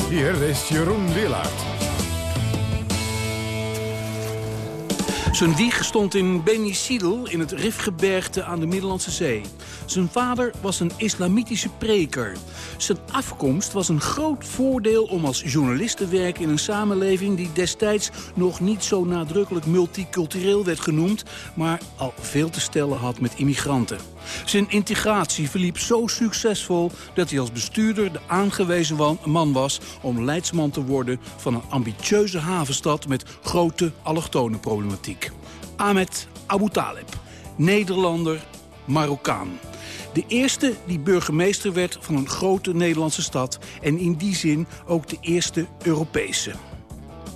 Hier is Jeroen Willaert. Zijn wieg stond in Beni Sidel in het Rifgebergte aan de Middellandse Zee. Zijn vader was een islamitische preker. Zijn afkomst was een groot voordeel om als journalist te werken in een samenleving die destijds nog niet zo nadrukkelijk multicultureel werd genoemd, maar al veel te stellen had met immigranten. Zijn integratie verliep zo succesvol dat hij als bestuurder de aangewezen man was om leidsman te worden van een ambitieuze havenstad met grote allochtone problematiek. Ahmed Abu Taleb, Nederlander, Marokkaan. De eerste die burgemeester werd van een grote Nederlandse stad... en in die zin ook de eerste Europese.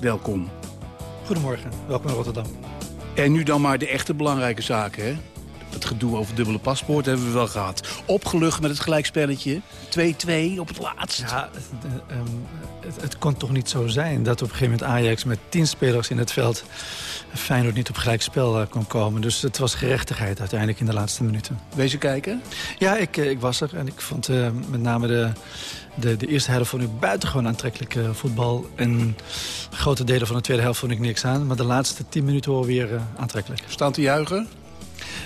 Welkom. Goedemorgen, welkom in Rotterdam. En nu dan maar de echte belangrijke zaken, hè? Het gedoe over dubbele paspoort hebben we wel gehad. Opgelucht met het gelijkspelletje. 2-2 op het laatst. Ja, het, um, het, het, kon toch niet zo zijn dat op een gegeven moment Ajax met tien spelers in het veld Feyenoord niet op gelijk spel kon komen. Dus het was gerechtigheid uiteindelijk in de laatste minuten. Wees je kijken? Ja, ik, ik was er en ik vond uh, met name de, de, de eerste helft vond ik buitengewoon aantrekkelijk uh, voetbal. En grote delen van de tweede helft vond ik niks aan. Maar de laatste tien minuten hoor weer uh, aantrekkelijk. Staan te juichen?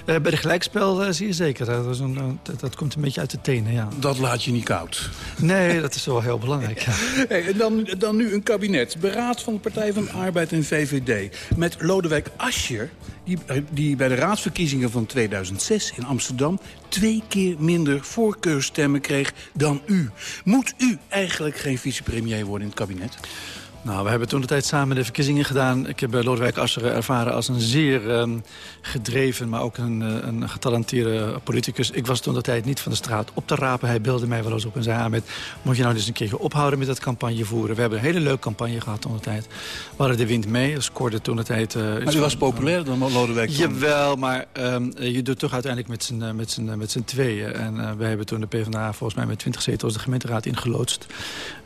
Bij de gelijkspel uh, zie je zeker. Dat, is een, dat, dat, komt een beetje uit de tenen, ja. Dat laat je niet koud. Nee, dat is wel heel belangrijk, ja. *laughs* hey, en dan, dan nu een kabinet. Beraad van de Partij van de Arbeid en VVD. Met Lodewijk Asscher, die, die bij de raadsverkiezingen van 2006 in Amsterdam... twee keer minder voorkeurstemmen kreeg dan u. Moet u eigenlijk geen vicepremier worden in het kabinet? Nou, we hebben toen de tijd samen de verkiezingen gedaan. Ik heb Lodewijk Asscher ervaren als een zeer um, gedreven, maar ook een, een getalenteerde politicus. Ik was toen de tijd niet van de straat op te rapen. Hij beelde mij wel eens op en zei, Ahmed, moet je nou eens een keer ophouden met dat campagne voeren. We hebben een hele leuke campagne gehad toen de tijd. We hadden de wind mee, scoorde toen de tijd... Uh, maar u was populair dan Lodewijk? Jawel, maar um, je doet toch uiteindelijk met z'n met z'n met z'n tweeën. En uh, we hebben toen de PvdA volgens mij met 20 zetels de gemeenteraad ingeloodst.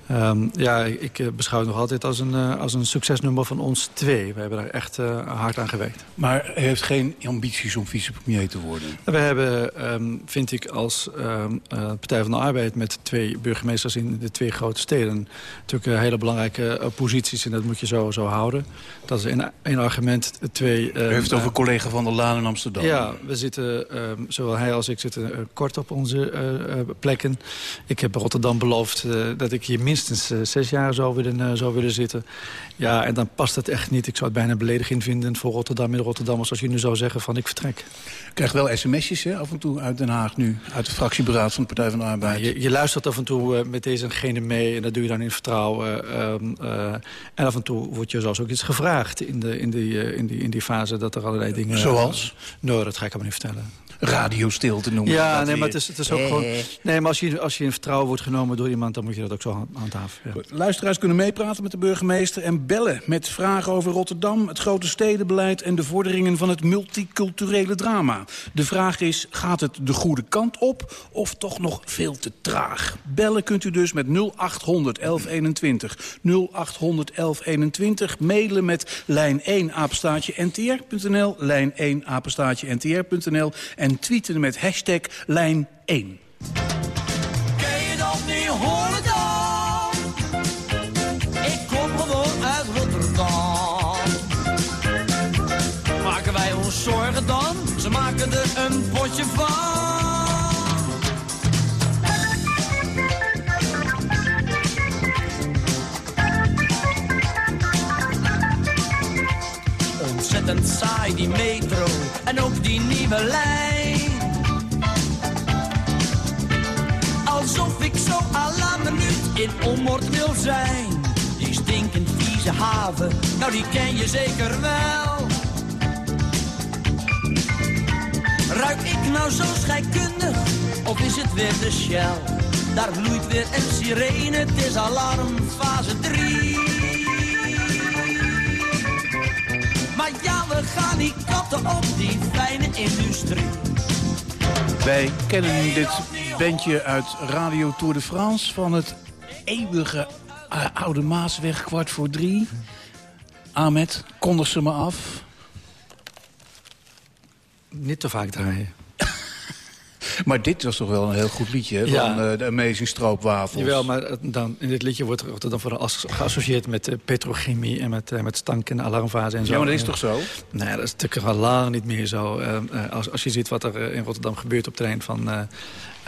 Ehm, ja, ik eh, beschouw het nog altijd als een, eh, als een succesnummer van ons twee. We hebben daar echt eh, hard aan gewerkt. Maar u heeft geen ambities om vicepremier te worden? We hebben, ehm, vind ik, als ehm, Partij van de Arbeid... met twee burgemeesters in de twee grote steden... natuurlijk hele belangrijke posities en dat moet je zo, zo houden. Dat is een, een argument. Twee, u heeft het over collega Van der Laan in Amsterdam. Ja, we zitten, zowel hij als ik zitten kort op onze plekken. Ik heb Rotterdam beloofd dat ik hier minstens minstens uh, zes jaar zou willen, uh, zou willen zitten. Ja, en dan past het echt niet. Ik zou het bijna beledigend vinden voor Rotterdam en Rotterdammers... als je nu zou zeggen van ik vertrek. Je krijgt wel sms'jes hè, af en toe uit Den Haag nu. Uit de fractieberaad van de Partij van de Arbeid. je, je, luistert af en toe uh, met deze en gene mee. En dat doe je dan in vertrouwen. Ehm, en af en toe wordt je zelfs ook iets gevraagd in, de, in, die, in, die, in die fase... dat er allerlei dingen... Zoals? nou, dat ga ik allemaal niet vertellen radiostilte noemen. Ja, nee, maar het is, het is ook gewoon... Nee, maar als je, als je in vertrouwen wordt genomen door iemand... dan moet je dat ook zo handhaven. Ja. Luisteraars kunnen meepraten met de burgemeester... en bellen met vragen over Rotterdam, het grote stedenbeleid... en de vorderingen van het multiculturele drama. De vraag is, gaat het de goede kant op of toch nog veel te traag? Bellen kunt u dus met 0800 1121. 0800 1121. Mailen met lijn 1 apenstaatje ntr.nl. Lijn 1 apenstaatje ntr.nl. En en tweeten met hashtag lijn 1. Ken je dat niet horen dan? Ik kom gewoon uit Rotterdam. Maken wij ons zorgen dan? Ze maken er een potje van. Ontzettend saai die metro en ook die nieuwe lijn. In onmord wil zijn. Die stinkend vieze haven, nou die ken je zeker wel. Ruik ik nou zo scheikundig, of is het weer de Shell? Daar bloeit weer een sirene, het is alarm fase 3. Maar ja, we gaan die katten op, die fijne industrie. Wij kennen dit bandje uit Radio Tour de France... van het eeuwige uh, Oude Maasweg, kwart voor drie. Ahmed, kondig ze me af. Niet te vaak draaien. *laughs* Maar dit was toch wel een heel goed liedje, hè, Ja. van uh, de Amazing Stroopwafels. Jawel, maar het- dan, in dit liedje wordt Rotterdam vooral as- geassocieerd met eh, petrochemie... en met, eh, met stank en alarmfase en zo. Ja, maar dat is toch zo? Nee, dat is natuurlijk al lang niet meer zo. Eh, eh, als, als je ziet wat er eh, in Rotterdam gebeurt op het terrein van,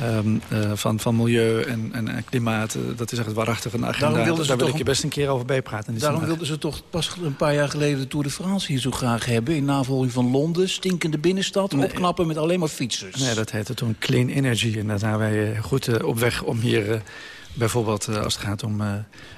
eh, ehm, eh, van, van milieu en, en, en klimaat... eh, dat is echt waarachtig een agenda. Daarom wilden ze Daar wil toch ik je best een keer over bijpraten. Daarom wilden ze toch pas een paar jaar geleden de Tour de France hier zo graag hebben... in navolging van Londen, stinkende binnenstad, opknappen met alleen maar fietsers. Nee, dat heette toen Clean Energy. En daar zijn wij eh, goed op weg om hier bijvoorbeeld als het gaat om eh,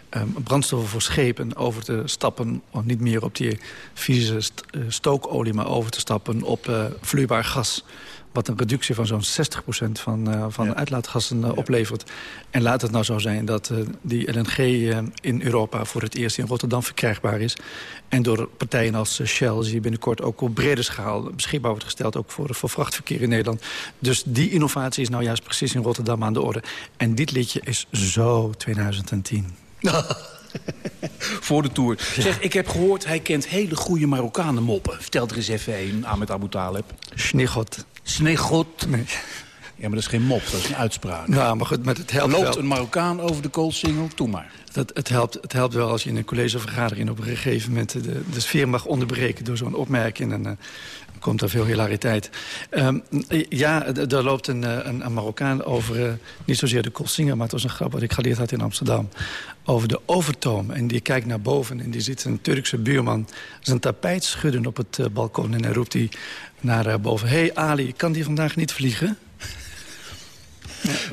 eh, brandstoffen voor schepen over te stappen. Of niet meer op die vieze st- stookolie, maar over te stappen op vloeibaar gas. Wat een reductie van zo'n 60% van, eh, van uitlaatgassen eh, oplevert. En laat het nou zo zijn dat eh, die LNG in Europa voor het eerst in Rotterdam verkrijgbaar is. En door partijen als Shell die binnenkort ook op brede schaal beschikbaar wordt gesteld. Ook voor, voor vrachtverkeer in Nederland. Dus die innovatie is nou juist precies in Rotterdam aan de orde. En dit liedje is zo 2010. *laughs* Voor de Tour. Zeg, ik heb gehoord, hij kent hele goede Marokkanen moppen. Vertel er eens even een, Ahmed Abu Talib. Snegot. Snegot? Nee. Ja, maar dat is geen mop, dat is een uitspraak. Nou, maar goed, maar het helpt Loopt wel. een Marokkaan over de koolsingel? Doe maar. Dat, het, helpt, het helpt wel als je in een collegevergadering op een gegeven moment de, de sfeer mag onderbreken door zo'n opmerking. En dan komt er veel hilariteit. Ehm, ja, er loopt een, eh, een, een Marokkaan over, eh, niet zozeer de Koolsinger, maar het was een grap wat ik geleerd had in Amsterdam. Over de overtoom. En die kijkt naar boven en die ziet een Turkse buurman zijn tapijt schudden op het eh, balkon. En hij roept hij naar eh, boven. Hé hey Ali, kan die vandaag niet vliegen? *laughs*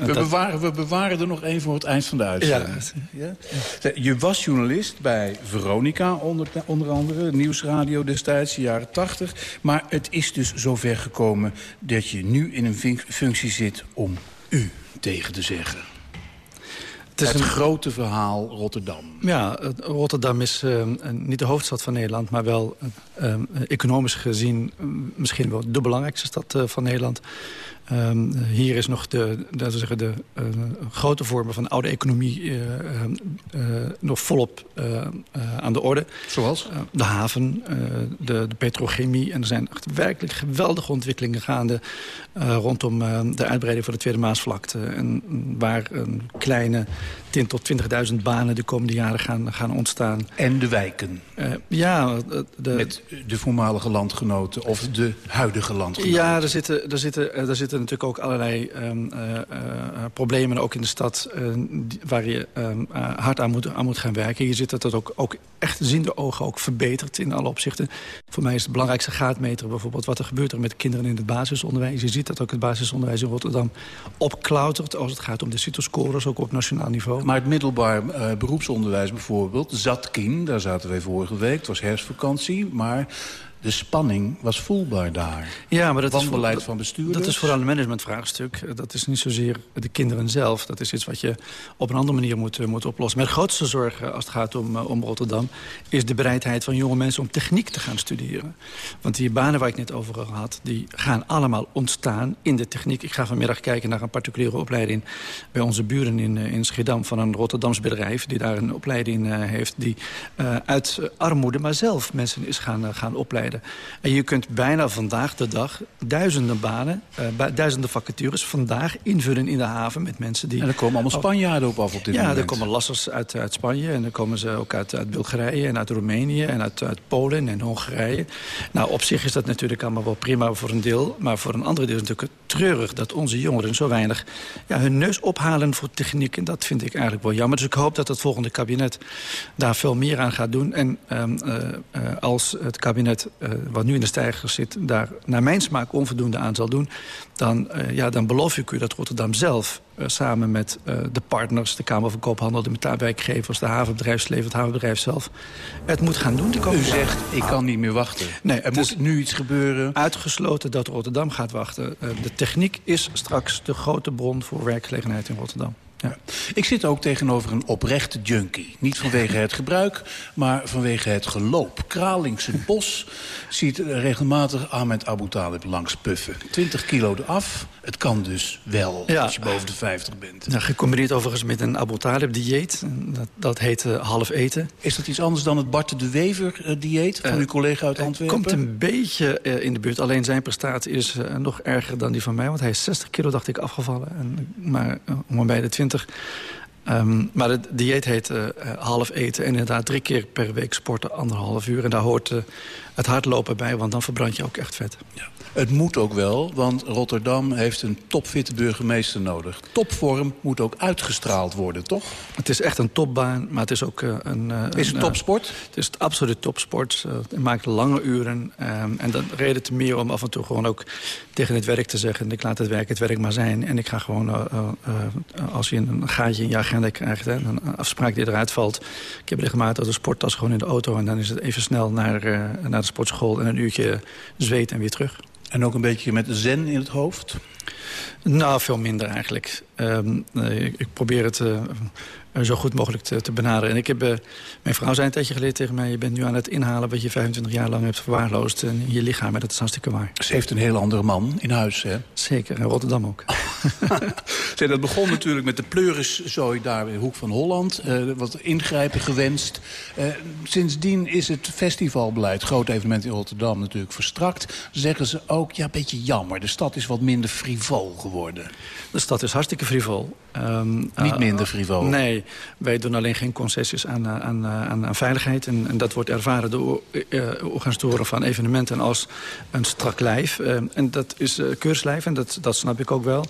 We, dat- bewaren, we bewaren er nog één voor het eind van de uitzending. Ja. Zeg, Je was journalist bij Veronica, onder, onder andere. Nieuwsradio destijds, de jaren tachtig. Maar het is dus zover gekomen dat je nu in een functie zit om u tegen te zeggen. Het, is een- grote verhaal Rotterdam. Ja, Rotterdam is eh, niet de hoofdstad van Nederland... maar wel eh, eh, economisch gezien eh, misschien wel de belangrijkste stad van Nederland. Um, hier is nog de, dat zeggen, de uh, grote vormen van oude economie uh, uh, nog volop aan de orde. Zoals? de haven, de, de, petrochemie. En er zijn echt werkelijk geweldige ontwikkelingen gaande... rondom de uitbreiding van de Tweede Maasvlakte. En waar een kleine 10 tot 20.000 banen de komende jaren gaan, gaan ontstaan. En de wijken? ja. De, Met de voormalige landgenoten of de huidige landgenoten? Ja, er zitten, er zitten, er zitten natuurlijk ook allerlei um, uh, uh, problemen, ook in de stad, waar je um, hard aan moet, aan moet gaan werken. Je ziet dat dat ook, ook echt ziende ogen ook verbetert in alle opzichten. Voor mij is het belangrijkste gaatmeter bijvoorbeeld wat er gebeurt er met kinderen in het basisonderwijs. Je ziet dat ook het basisonderwijs in Rotterdam opklautert als het gaat om de CITO-scores, ook op nationaal niveau. Maar het middelbaar beroepsonderwijs bijvoorbeeld, Zatkin, daar zaten we vorige week, het was herfstvakantie, maar de spanning was voelbaar daar. Ja, maar dat is beleid van bestuurders. Dat is vooral een managementvraagstuk. Dat is niet zozeer de kinderen zelf. Dat is iets wat je op een andere manier moet, eh, moet oplossen. Maar de grootste zorg eh, als het gaat om, eh, om Rotterdam... is de bereidheid van jonge mensen om techniek te gaan studeren. Want die banen waar ik net over had... die gaan allemaal ontstaan in de techniek. Ik ga vanmiddag kijken naar een particuliere opleiding... bij onze buren in, in Schiedam van een Rotterdams bedrijf... die daar een opleiding heeft die uh, uit armoede... maar zelf mensen is gaan, gaan opleiden en je kunt bijna vandaag de dag duizenden banen, uh, duizenden vacatures... vandaag invullen in de haven met mensen die... En er komen allemaal Spanjaarden op af op dit ja, moment. Ja, er komen lassers uit, uit Spanje en dan komen ze ook uit, uit Bulgarije... en uit Roemenië en uit, uit Polen en Hongarije. Nou, op zich is dat natuurlijk allemaal wel prima voor een deel... maar voor een ander deel is het natuurlijk treurig dat onze jongeren zo weinig... Ja, hun neus ophalen voor techniek. En dat vind ik eigenlijk wel jammer. Dus ik hoop dat het volgende kabinet daar veel meer aan gaat doen. En um, uh, uh, als het kabinet uh, wat nu in de stijger zit... daar naar mijn smaak onvoldoende aan zal doen... dan, uh, ja, dan beloof ik u dat Rotterdam zelf... Uh, samen met de partners, de Kamer van Koophandel... de metaalwerkgevers, de havenbedrijfsleven, het havenbedrijf zelf... het moet gaan doen. U zegt, ik kan niet meer wachten. Nee, er moet nu iets gebeuren. Uitgesloten dat Rotterdam gaat wachten. de techniek is straks de grote bron voor werkgelegenheid in Rotterdam. Ik zit ook tegenover een oprechte junkie. Niet vanwege het gebruik, maar vanwege het geloop. Kralingse Bos ziet regelmatig Ahmed Abu Talib langs puffen. 20 kilo eraf, het kan dus wel ja. als je boven de 50 bent. Ja, gecombineerd overigens met een Abu Talib-dieet. Dat, dat heet uh, half eten. Is dat iets anders dan het Bart de Wever-dieet van uh, uw collega uit Antwerpen? Het komt een beetje in de buurt. Alleen zijn prestatie is nog erger dan die van mij. Want hij is 60 kilo, dacht ik, afgevallen. En, maar om bij de 20 Um, maar het dieet heet uh, half eten. En inderdaad drie keer per week sporten, anderhalf uur. En daar hoort uh, het hardlopen bij, want dan verbrand je ook echt vet. Ja. Het moet ook wel, want Rotterdam heeft een topfitte burgemeester nodig. Topvorm moet ook uitgestraald worden, toch? Het is echt een topbaan, maar het is ook uh, een... Uh, is het een, topsport? Uh, het is absoluut topsport. Uh, het maakt lange uren. Um, en dan reden te meer om af en toe gewoon ook tegen het werk te zeggen... ik laat het werk het werk maar zijn. En ik ga gewoon, als je een gaatje in je agenda krijgt... Hè, een afspraak die eruit valt... ik heb regelmatig de sporttas gewoon in de auto... en dan is het even snel naar, naar de sportschool... en een uurtje zweet en weer terug. En ook een beetje met zen in het hoofd? Nou, veel minder eigenlijk. Ik, ik, probeer het uh, zo goed mogelijk te, te benaderen. En ik heb, uh, mijn vrouw zei een tijdje geleden tegen mij... je bent nu aan het inhalen wat je 25 jaar lang hebt verwaarloosd in je lichaam. En dat is hartstikke waar. Ze heeft een heel andere man in huis, hè? Zeker, in Rotterdam ook. *laughs* Zee, dat begon natuurlijk met de pleuriszooi daar in de Hoek van Holland. Uh, wat ingrijpen gewenst. Uh, sindsdien is het festivalbeleid, groot evenement in Rotterdam, natuurlijk verstrakt. Zeggen ze ook, ja, een beetje jammer. De stad is wat minder frivol geworden. De stad is hartstikke frivol. Um, Niet minder frivol? Nee, wij doen alleen geen concessies aan, aan, aan, aan veiligheid. En, en, dat wordt ervaren door organisatoren van evenementen als een strak lijf. Uh, en dat is keurslijf en dat, dat snap ik ook wel.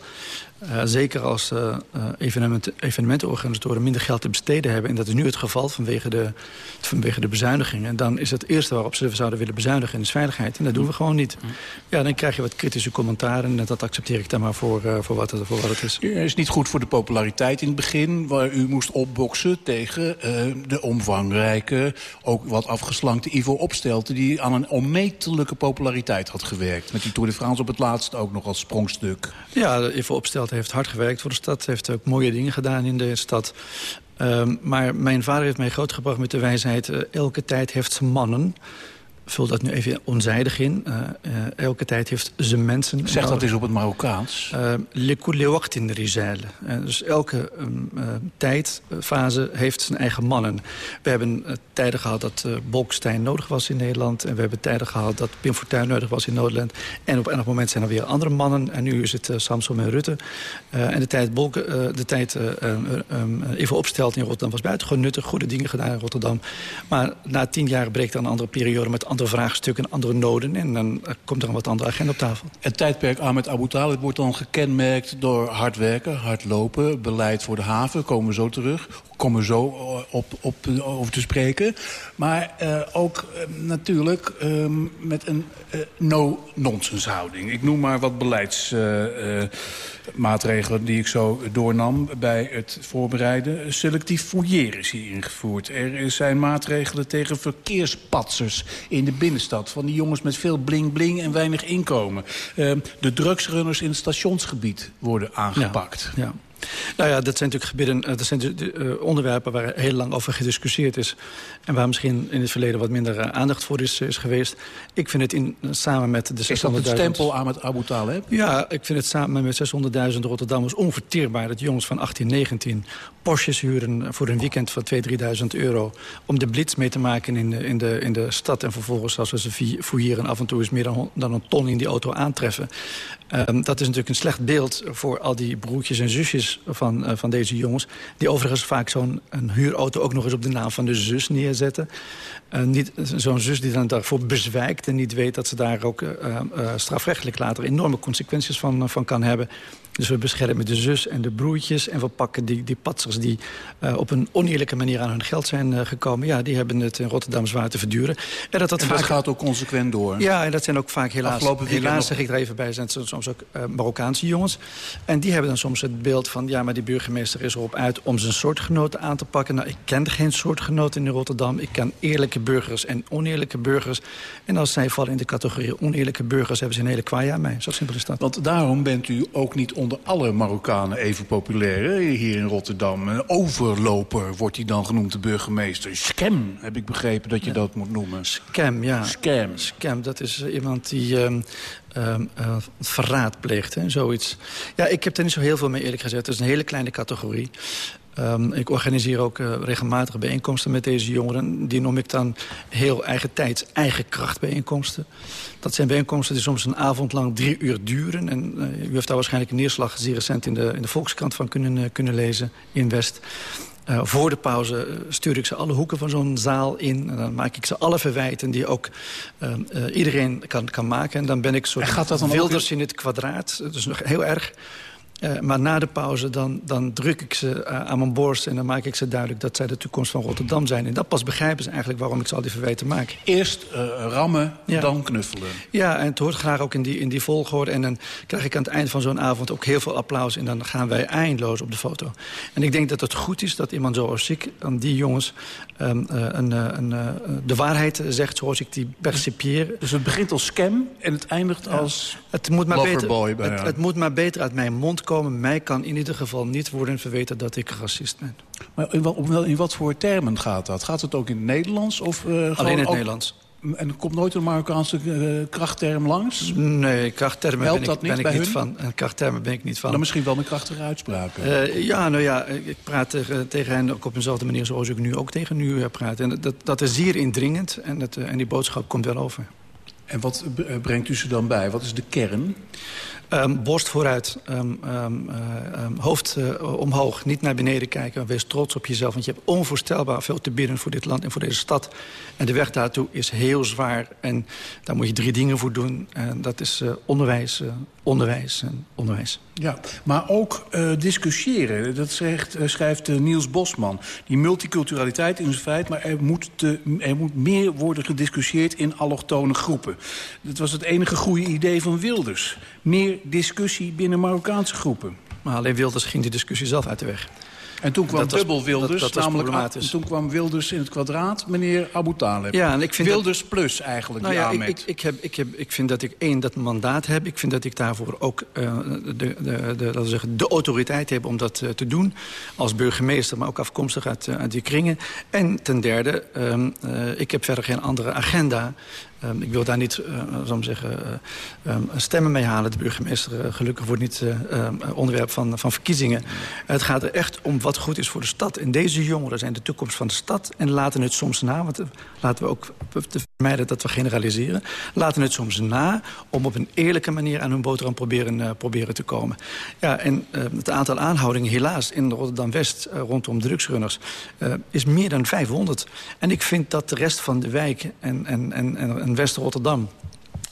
Uh, zeker als uh, evenement, evenementenorganisatoren minder geld te besteden hebben... en dat is nu het geval vanwege de, vanwege de bezuinigingen... dan is het eerste waarop ze zouden willen bezuinigen is veiligheid. En dat doen we gewoon niet. Ja, dan krijg je wat kritische commentaren... en dat accepteer ik dan maar voor, uh, voor, wat, het, voor wat het is. Ja, is niet goed voor de populariteit in het begin... waar u moest opboksen tegen de omvangrijke... ook wat afgeslankte Ivo Opstelten... die aan een onmetelijke populariteit had gewerkt. Met die Tour de France op het laatst ook nog als sprongstuk. Ja, Ivo Opstelten heeft hard gewerkt voor de stad. Heeft ook mooie dingen gedaan in de stad. Um, maar mijn vader heeft mij grootgebracht met de wijsheid... Uh, elke tijd heeft zijn mannen vul dat nu even onzijdig in. Uh, uh, elke tijd heeft zijn mensen... Zeg dat eens op het Marokkaans. Uh, in rijal. dus elke um, tijdfase heeft zijn eigen mannen. We hebben tijden gehad dat Bolkestein nodig was in Nederland. En we hebben tijden gehad dat Pim Fortuyn nodig was in Nederland. En op enig moment zijn er weer andere mannen. En nu is het Samson en Rutte. en de tijd, Bolke, de tijd um, even opstelt in Rotterdam was buitengewoon nuttig. Goede dingen gedaan in Rotterdam. Maar na tien jaar breekt er een andere periode met andere vraagstukken, andere noden. En dan komt er een wat andere agenda op tafel. Het tijdperk Ahmed Abu Talib wordt dan gekenmerkt door hard werken, hard lopen, beleid voor de haven. Komen we zo terug. Komen we zo op, op, over te spreken. Maar uh, ook uh, natuurlijk uh, met een no-nonsense houding. Ik noem maar wat beleidsmaatregelen die ik zo doornam bij het voorbereiden. Selectief fouilleren is hier ingevoerd. Er zijn maatregelen tegen verkeerspatsers in de binnenstad. Van die jongens met veel bling-bling en weinig inkomen. Uh, de drugsrunners in het stationsgebied worden aangepakt. Ja. Nou ja, dat zijn natuurlijk gebieden, eh, dat zijn de, uh, onderwerpen waar heel lang over gediscussieerd is. En waar misschien in het verleden wat minder uh, aandacht voor is, is geweest. Ik vind het in, samen met de 600.000... Is dat het stempel aan het Abu Talib? Ja, ik vind het samen met 600.000 Rotterdammers onverteerbaar... dat jongens van 18, 19 Porsches huren voor een weekend van 2.000, 3.000 euro... om de blitz mee te maken in de, in de, in de stad. En vervolgens, als we ze fouilleren, af en toe is meer dan, dan een ton in die auto aantreffen. Um, dat is natuurlijk een slecht beeld voor al die broertjes en zusjes van, uh, van deze jongens. Die overigens vaak zo'n huurauto ook nog eens op de naam van de zus neerzetten. Uh, niet zo'n zus die dan daarvoor bezwijkt en niet weet dat ze daar ook uh, strafrechtelijk later enorme consequenties van, van kan hebben. Dus we beschermen de zus en de broertjes... en we pakken die, die patsers die uh, op een oneerlijke manier aan hun geld zijn uh, gekomen. Ja, die hebben het in Rotterdam zwaar te verduren. En dat, dat, en vaak... gaat ook consequent door. Ja, en dat zijn ook vaak helaas, helaas zeg ik er even bij... zijn soms ook uh, Marokkaanse jongens. En die hebben dan soms het beeld van... ja, maar die burgemeester is erop uit om zijn soortgenoten aan te pakken. Nou, ik ken geen soortgenoten in Rotterdam. Ik ken eerlijke burgers en oneerlijke burgers. En als zij vallen in de categorie oneerlijke burgers... hebben ze een hele kwaai aan mij. Zo simpel is dat. Want daarom bent u ook niet onder alle Marokkanen even populair hè? hier in Rotterdam. Een overloper wordt hij dan genoemd, de burgemeester. Scam, heb ik begrepen dat je ja. dat moet noemen. Scam, ja. Scam. Scam, dat is iemand die... Um, um, uh, verraad pleegt, hè, zoiets. Ja, ik heb er niet zo heel veel mee eerlijk gezegd. Het is een hele kleine categorie. Um, ik organiseer ook uh, regelmatig bijeenkomsten met deze jongeren. Die noem ik dan heel eigen tijds, eigen kracht bijeenkomsten. Dat zijn bijeenkomsten die soms een avond lang drie uur duren. En uh, u heeft daar waarschijnlijk een neerslag zeer recent in de, in de Volkskrant van kunnen, uh, kunnen lezen in West. Voor de pauze stuur ik ze alle hoeken van zo'n zaal in. En dan maak ik ze alle verwijten die ook iedereen kan, kan maken. En dan ben ik dan wilders ook... in het kwadraat. Dat is nog heel erg. Uh, maar na de pauze dan, dan druk ik ze uh, aan mijn borst... en dan maak ik ze duidelijk dat zij de toekomst van Rotterdam zijn. En dat pas begrijpen ze eigenlijk waarom ik ze al die verwijten maak. Eerst uh, rammen, ja. dan knuffelen. Ja, en het hoort graag ook in die, in die volgorde. En dan krijg ik aan het eind van zo'n avond ook heel veel applaus... en dan gaan wij eindeloos op de foto. En ik denk dat het goed is dat iemand zoals ik... aan die jongens um, een, een, de waarheid zegt zoals ik die percipieer. Dus het begint als scam en het eindigt ja. als het moet maar beter, het, het moet maar beter uit mijn mond komen. Mij kan in ieder geval niet worden verweten dat ik racist ben. Maar in wat, in wat voor termen gaat dat? Gaat het ook in het Nederlands? Of, uh, Alleen in het ook, Nederlands. En er komt nooit een Marokkaanse uh, krachtterm langs? Nee, krachttermen Helpt ben ik, dat niet ben ik niet van. En krachttermen ben ik niet van. Dan misschien wel met krachtige uitspraken. Uh, ja, nou ja, ik praat tegen, tegen hen ook op dezelfde manier zoals ik nu ook tegen u praat. En dat, dat is zeer indringend en, dat, en die boodschap komt wel over. En wat brengt u ze dan bij? Wat is de kern? Um, borst vooruit, um, um, uh, hoofd uh, omhoog, niet naar beneden kijken. Wees trots op jezelf, want je hebt onvoorstelbaar veel te bieden voor dit land en voor deze stad. En de weg daartoe is heel zwaar en daar moet je drie dingen voor doen. En dat is uh, onderwijs, onderwijs en onderwijs. Ja, maar ook uh, discussiëren. Dat schrijft, uh, schrijft uh, Niels Bosman. Die multiculturaliteit is een feit, maar er moet, te, er moet meer worden gediscussieerd in allochtone groepen. Dat was het enige goede idee van Wilders. Meer discussie binnen Marokkaanse groepen. Maar alleen Wilders ging die discussie zelf uit de weg. En toen kwam dubbel Wilders, dat, dat namelijk en toen kwam Wilders in het kwadraat, meneer Abu Talib. Ja, en ik vind Wilders dat, plus eigenlijk, nou ja, ik, ik, ik, heb, ik, heb, ik vind dat ik één, dat mandaat heb. Ik vind dat ik daarvoor ook uh, de, de, de, dat zeggen, de autoriteit heb om dat uh, te doen. Als burgemeester, maar ook afkomstig uit, uh, uit die kringen. En ten derde, uh, ik heb verder geen andere agenda... Ehm, ik wil daar niet, uh, zal zeggen, um, stemmen mee halen. De burgemeester gelukkig wordt niet ehm, onderwerp van, van verkiezingen. Het gaat er echt om wat goed is voor de stad. En deze jongeren zijn de toekomst van de stad. En laten het soms na, want laten we ook te vermijden dat we generaliseren. Laten het soms na om op een eerlijke manier aan hun boterham proberen, proberen te komen. Ja, en het aantal aanhoudingen helaas in Rotterdam-West rondom drugsrunners is meer dan 500. En ik vind dat de rest van de wijk en, en, en, en West-Rotterdam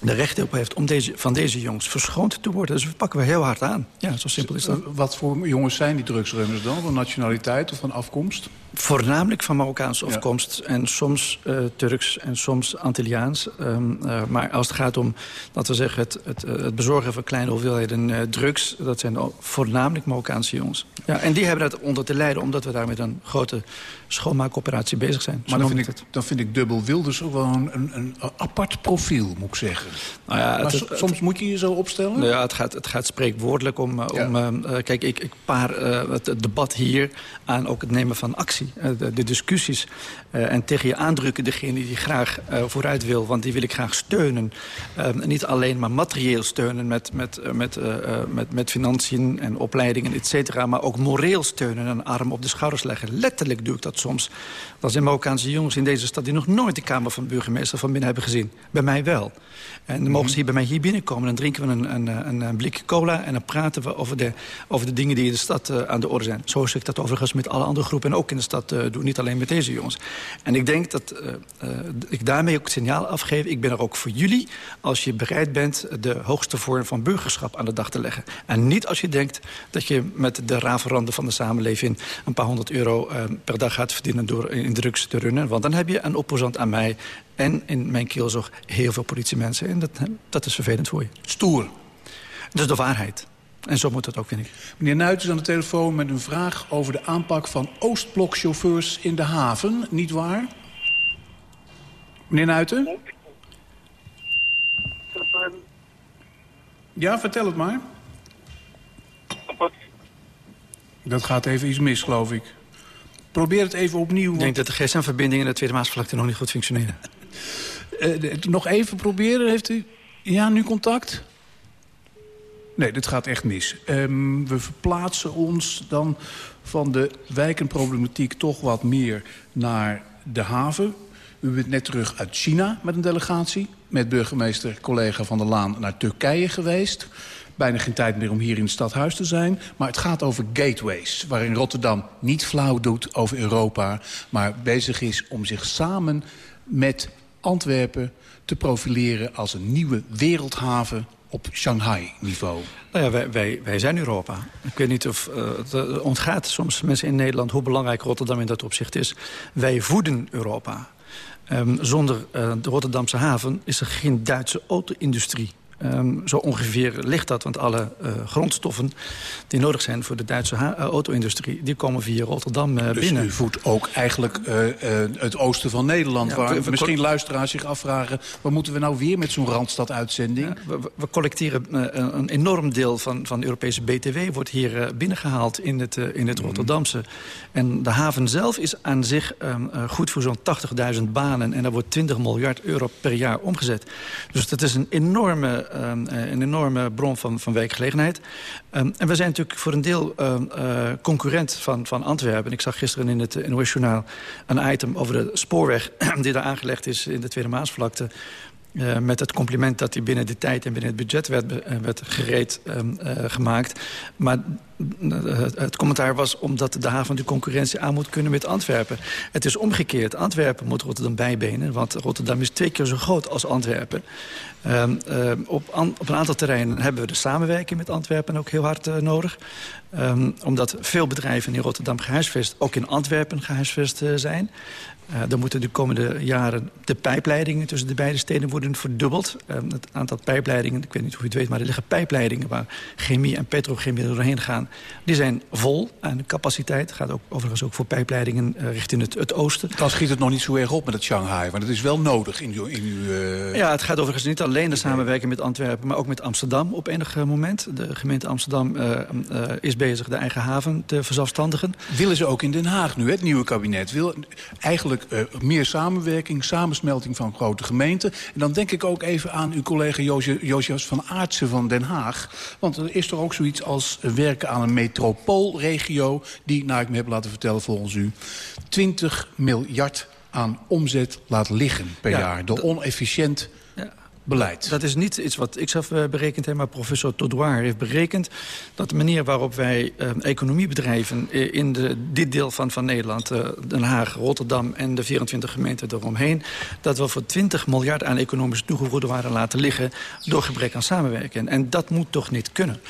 de recht op heeft om deze, van deze jongens verschoond te worden. Dus we pakken we heel hard aan. Ja, zo simpel is dat. Wat voor jongens zijn die drugsrunners dan? Van nationaliteit of van afkomst? Voornamelijk van Marokkaanse afkomst. En soms uh, Turks en soms Antilliaans. Um, uh, maar als het gaat om, laten we zeggen, het, het, het bezorgen van kleine hoeveelheden uh, drugs... dat zijn voornamelijk Marokkaanse jongens. Ja, en die hebben dat onder te lijden... omdat we daar met een grote schoonmaakoperatie bezig zijn. Maar dan vind, ik, dan vind ik dubbel Wilders ook wel een, een, apart profiel, moet ik zeggen. Nou ja, maar het, soms moet je je zo opstellen? Nou ja, het gaat, het gaat spreekwoordelijk om... Ja. om kijk, ik, ik paar het debat hier aan ook het nemen van actie. Eh, de, de, discussies. Uh, en tegen je aandrukken degene die graag uh, vooruit wil. Want die wil ik graag steunen. niet alleen maar materieel steunen met, met, met, met, met financiën en opleidingen, et cetera. Maar ook moreel steunen en een arm op de schouders leggen. Letterlijk doe ik dat soms. Dat zijn Marokkaanse jongens in deze stad die nog nooit de Kamer van burgemeester van binnen hebben gezien. Bij mij wel. En dan mogen ze hier bij mij hier binnenkomen. Dan drinken we een, een, een, blik cola en dan praten we over de, over de dingen die in de stad aan de orde zijn. Zo ik dat overigens met alle andere groepen en ook in de stad uh, doe. Niet alleen met deze jongens. En ik denk dat uh, ik daarmee ook het signaal afgeef. Ik ben er ook voor jullie als je bereid bent... de hoogste vorm van burgerschap aan de dag te leggen. En niet als je denkt dat je met de ravenranden van de samenleving... een paar honderd euro per dag gaat verdienen door in drugs te runnen. Want dan heb je een opposant aan mij en in mijn kielzog heel veel politiemensen. En dat, dat is vervelend voor je. Stoer. Dat is de waarheid. En zo moet het ook, vind ik. Meneer Nuit is aan de telefoon met een vraag over de aanpak van Oostblokchauffeurs in de haven. Niet waar? Meneer Nuiten? Ja, vertel het maar. Dat gaat even iets mis, geloof ik. Probeer het even opnieuw. Ik denk dat de gsm-verbindingen in de Tweede Maasvlakte nog niet goed functioneren. Uh, nog even proberen, heeft u... Ja, nu contact? Nee, dit gaat echt mis. Um, we verplaatsen ons dan van de wijkenproblematiek toch wat meer naar de haven. U bent net terug uit China met een delegatie. Met burgemeester collega Van der Laan naar Turkije geweest. Bijna geen tijd meer om hier in het stadhuis te zijn. Maar het gaat over gateways. Waarin Rotterdam niet flauw doet over Europa. Maar bezig is om zich samen met Antwerpen te profileren als een nieuwe wereldhaven op Shanghai-niveau? Nou ja, wij, wij, wij, zijn Europa. Ik weet niet of uh, het ontgaat soms mensen in Nederland... hoe belangrijk Rotterdam in dat opzicht is. Wij voeden Europa. Um, zonder uh, de Rotterdamse haven is er geen Duitse auto-industrie. Um, zo ongeveer ligt dat, want alle uh, grondstoffen die nodig zijn voor de Duitse uh, auto-industrie... die komen via Rotterdam uh, dus binnen. u voedt ook eigenlijk het oosten van Nederland... Ja, waar we, we misschien luisteraars zich afvragen... wat moeten we nou weer met zo'n Randstad-uitzending? Ja, we, we, collecteren een enorm deel van, van de Europese BTW... wordt hier binnengehaald in het, in het mm. Rotterdamse. En de haven zelf is aan zich um, goed voor zo'n 80.000 banen... en daar wordt 20 miljard euro per jaar omgezet. Dus dat is een enorme een enorme bron van, van werkgelegenheid. Um, en we zijn natuurlijk voor een deel um, uh, concurrent van, van Antwerpen. Ik zag gisteren in het NOS Journaal een item over de spoorweg... *clears throat* die daar aangelegd is in de Tweede Maasvlakte. Uh, met het compliment dat hij binnen de tijd en binnen het budget werd, uh, werd gereed um, uh, gemaakt. Maar het commentaar was omdat de haven de concurrentie aan moet kunnen met Antwerpen. Het is omgekeerd. Antwerpen moet Rotterdam bijbenen, want Rotterdam is twee keer zo groot als Antwerpen. Um, op, op, een aantal terreinen hebben we de samenwerking met Antwerpen ook heel hard nodig. Um, omdat veel bedrijven in Rotterdam gehuisvest, ook in Antwerpen gehuisvest zijn. Dan moeten de komende jaren de pijpleidingen tussen de beide steden worden verdubbeld. het aantal pijpleidingen, ik weet niet of u het weet, maar er liggen pijpleidingen waar chemie en petrochemie doorheen gaan. Die zijn vol aan capaciteit. Gaat ook overigens ook voor pijpleidingen uh, richting het, het, oosten. Dan schiet het nog niet zo erg op met het Shanghai. Want het is wel nodig in uw... In uw uh... Ja, het gaat overigens niet alleen de samenwerking met Antwerpen... maar ook met Amsterdam op enig moment. De gemeente Amsterdam uh, is bezig de eigen haven te verzelfstandigen. Willen ze ook in Den Haag nu, het nieuwe kabinet? Wil eigenlijk meer samenwerking, samensmelting van grote gemeenten. En dan denk ik ook even aan uw collega Josias van Aartsen van Den Haag. Want er is toch ook zoiets als werken aan een metropoolregio... die, naar ik me heb laten vertellen volgens u... 20 miljard aan omzet laat liggen per Ja, jaar. Door onefficiënt beleid. Dat is niet iets wat ik zelf eh, berekend heb, maar professor Todouard heeft berekend... dat de manier waarop wij eh, economiebedrijven eh, in de, dit deel van, van Nederland... eh, Den Haag, Rotterdam en de 24 gemeenten eromheen... dat we voor 20 miljard aan economische toegevoegde waarde laten liggen... door gebrek aan samenwerking. En dat moet toch niet kunnen.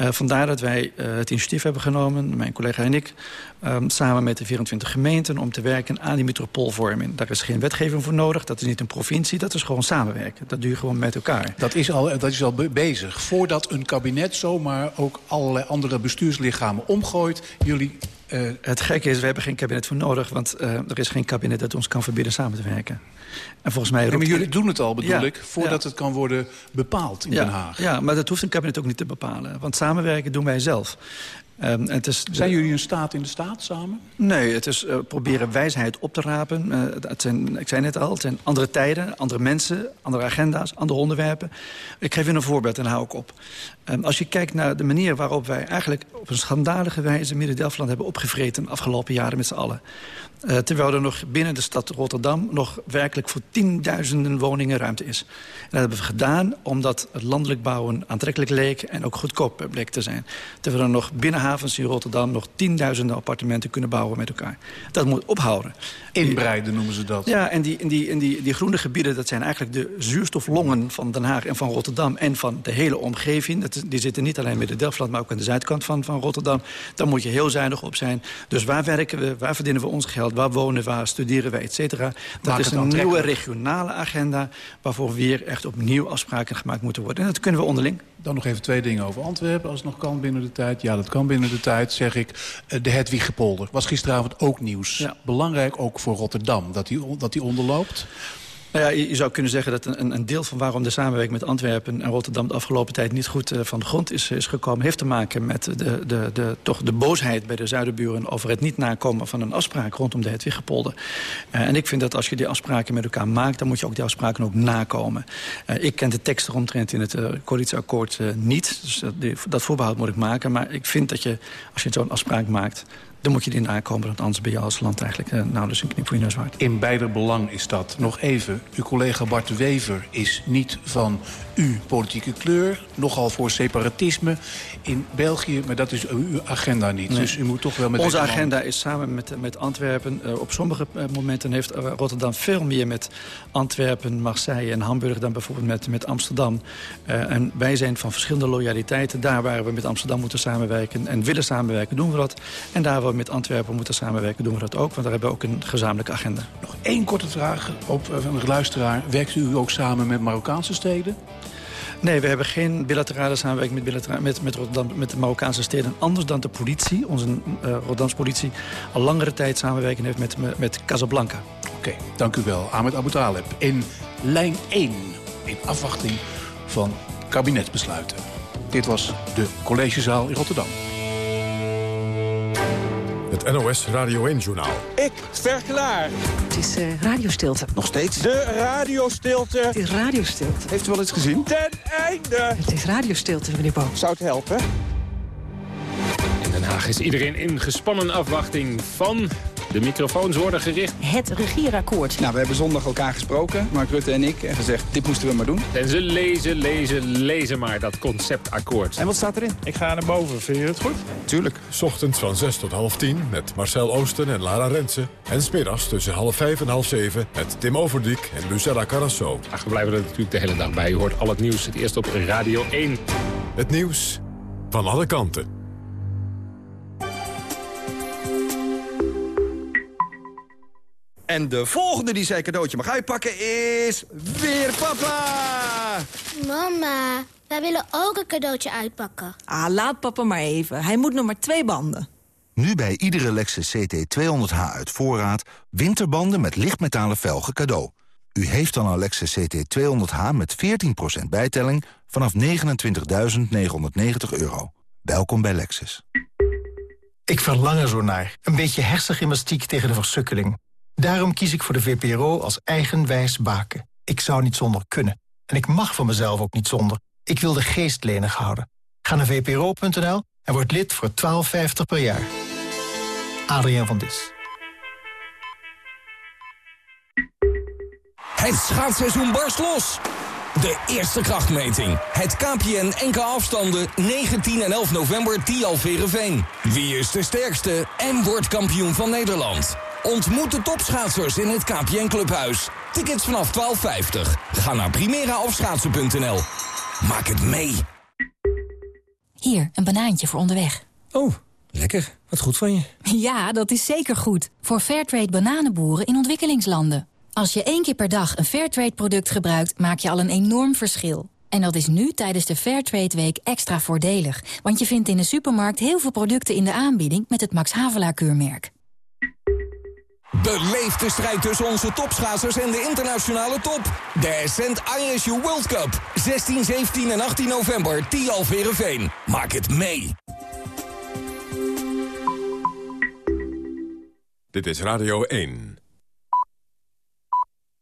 Uh, vandaar dat wij uh, het initiatief hebben genomen, mijn collega en ik... Um, samen met de 24 gemeenten om te werken aan die metropoolvorming. Daar is geen wetgeving voor nodig, dat is niet een provincie, dat is gewoon samenwerken. Dat doe je gewoon met elkaar. Dat is al, dat is al be bezig. Voordat een kabinet zomaar ook allerlei andere bestuurslichamen omgooit... jullie uh, het gekke is, we hebben geen kabinet voor nodig... want uh, er is geen kabinet dat ons kan verbieden samen te werken. En volgens mij... Nee, maar jullie doen het al, bedoel ja, ik, voordat ja. het kan worden bepaald in ja, Den Haag. Ja, maar dat hoeft een kabinet ook niet te bepalen. Want samenwerken doen wij zelf. Um, het is zijn jullie een staat in de staat samen? Nee, het is uh, proberen wijsheid op te rapen. Uh, het zijn, ik zei net al, het zijn andere tijden, andere mensen, andere agenda's, andere onderwerpen. Ik geef u een voorbeeld en hou ik op. Um, als je kijkt naar de manier waarop wij eigenlijk op een schandalige wijze Midden-Delfland hebben opgevreten de afgelopen jaren met z'n allen. Uh, terwijl er nog binnen de stad Rotterdam nog werkelijk voor tienduizenden woningen ruimte is. En dat hebben we gedaan omdat het landelijk bouwen aantrekkelijk leek en ook goedkoop bleek te zijn. Terwijl er nog binnen havens in Rotterdam nog tienduizenden appartementen kunnen bouwen met elkaar. Dat moet ophouden. Inbreiden noemen ze dat. Ja, en die, en die, en die, die groene gebieden, dat zijn eigenlijk de zuurstoflongen van Den Haag en van Rotterdam en van de hele omgeving. Dat, die zitten niet alleen bij de Delftland, maar ook aan de zuidkant van, van Rotterdam. Daar moet je heel zuinig op zijn. Dus waar werken we, waar verdienen we ons geld, waar wonen we, waar studeren we, et cetera. Dat Maak is een nieuwe regionale agenda waarvoor weer echt opnieuw afspraken gemaakt moeten worden. En dat kunnen we onderling. Dan nog even twee dingen over Antwerpen, als het nog kan binnen de tijd. Ja, dat kan binnen de tijd, zeg ik. Eh, De Hedwiggepolder was gisteravond ook nieuws. Ja. Belangrijk ook voor Rotterdam, dat die, dat die onderloopt. Nou ja, je, zou kunnen zeggen dat een, een deel van waarom de samenwerking met Antwerpen en Rotterdam de afgelopen tijd niet goed uh, van de grond is, is gekomen, heeft te maken met de, de, de, toch de boosheid bij de zuiderburen over het niet nakomen van een afspraak rondom de Hedwiggepolder. Uh, en ik vind dat als je die afspraken met elkaar maakt, dan moet je ook die afspraken ook nakomen. Uh, ik ken de tekst eromtrent in het coalitieakkoord niet, dus dat, dat voorbehoud moet ik maken. Maar ik vind dat je, als je zo'n afspraak maakt, dan moet je die nakomen. Want anders ben je als land eigenlijk uh, nauwelijks een knip voor je neus waard. In beider belang is dat. Nog even, uw collega Bart Wever is niet van uw politieke kleur. Nogal voor separatisme in België, maar dat is uw agenda niet. Nee. Dus u moet toch wel met Onze agenda is samen met, met Antwerpen. Uh, op sommige uh, momenten heeft Rotterdam veel meer met Antwerpen, Marseille en Hamburg... dan bijvoorbeeld met, met Amsterdam. Uh, en wij zijn van verschillende loyaliteiten. Daar waar we met Amsterdam moeten samenwerken en willen samenwerken, doen we dat. En daar we met Antwerpen moeten samenwerken, doen we dat ook. Want daar hebben we ook een gezamenlijke agenda. Nog één korte vraag op, van een luisteraar. Werkt u ook samen met Marokkaanse steden? Nee, we hebben geen bilaterale samenwerking met, bilatera met, met, Rotterdam, met de Marokkaanse steden. Anders dan de politie, onze uh, Rotterdamse politie... al langere tijd samenwerking heeft met, met Casablanca. Oké, okay, dank u wel. Ahmed Abu Taleb in lijn 1. In afwachting van kabinetsbesluiten. Dit was de collegezaal in Rotterdam. Het NOS Radio 1-journaal. Ik ster klaar. Het is uh, radiostilte. Nog steeds? De radiostilte. Het is radiostilte. Heeft u wel eens gezien? Ten einde. Het is radiostilte, meneer Bo. Zou het helpen? In Den Haag is iedereen in gespannen afwachting van... De microfoons worden gericht. Het regeerakkoord. Nou, we hebben zondag elkaar gesproken, Mark Rutte en ik, en gezegd, dit moesten we maar doen. En ze lezen, lezen, lezen maar dat conceptakkoord. En wat staat erin? Ik ga naar boven, vind je het goed? Tuurlijk. Ochtends van 6 tot half 10 met Marcel Oosten en Lara Rensen. En smiddags tussen half 5 en half 7 met Tim Overdiek en Lucella Carrasso. Ach, we blijven er natuurlijk de hele dag bij. U hoort al het nieuws, het eerst op Radio 1. Het nieuws van alle kanten. En de volgende die zijn cadeautje mag uitpakken is... weer papa! Mama, wij willen ook een cadeautje uitpakken. Ah, laat papa maar even. Hij moet nog maar twee banden. Nu bij iedere Lexus CT200H uit voorraad... winterbanden met lichtmetalen velgen cadeau. U heeft dan een Lexus CT200H met 14% bijtelling... vanaf 29.990 euro. Welkom bij Lexus. Ik verlang er zo naar. Een beetje hersengymnastiek tegen de versukkeling. Daarom kies ik voor de VPRO als eigenwijs baken. Ik zou niet zonder kunnen. En ik mag van mezelf ook niet zonder. Ik wil de geest lenig houden. Ga naar vpro.nl en word lid voor 12,50 per jaar. Adriaan van Dis. Het schaatsseizoen barst los. De eerste krachtmeting. Het KPN NK afstanden 19 en 11 november Tialverenveen. Wie is de sterkste en wordt kampioen van Nederland? Ontmoet de topschaatsers in het KPN Clubhuis. Tickets vanaf 12,50. Ga naar primeraofschaatsen.nl. Maak het mee. Hier, een banaantje voor onderweg. Oh, lekker. Wat goed van je. Ja, dat is zeker goed. Voor Fairtrade bananenboeren in ontwikkelingslanden. Als je één keer per dag een Fairtrade-product gebruikt, maak je al een enorm verschil. En dat is nu tijdens de Fairtrade Week extra voordelig. Want je vindt in de supermarkt heel veel producten in de aanbieding met het Max Havelaar keurmerk. Beleef de strijd tussen onze topschaatsers en de internationale top. De Ascent ISU World Cup. 16, 17 en 18 november, Tialverenveen. Maak het mee. Dit is Radio 1.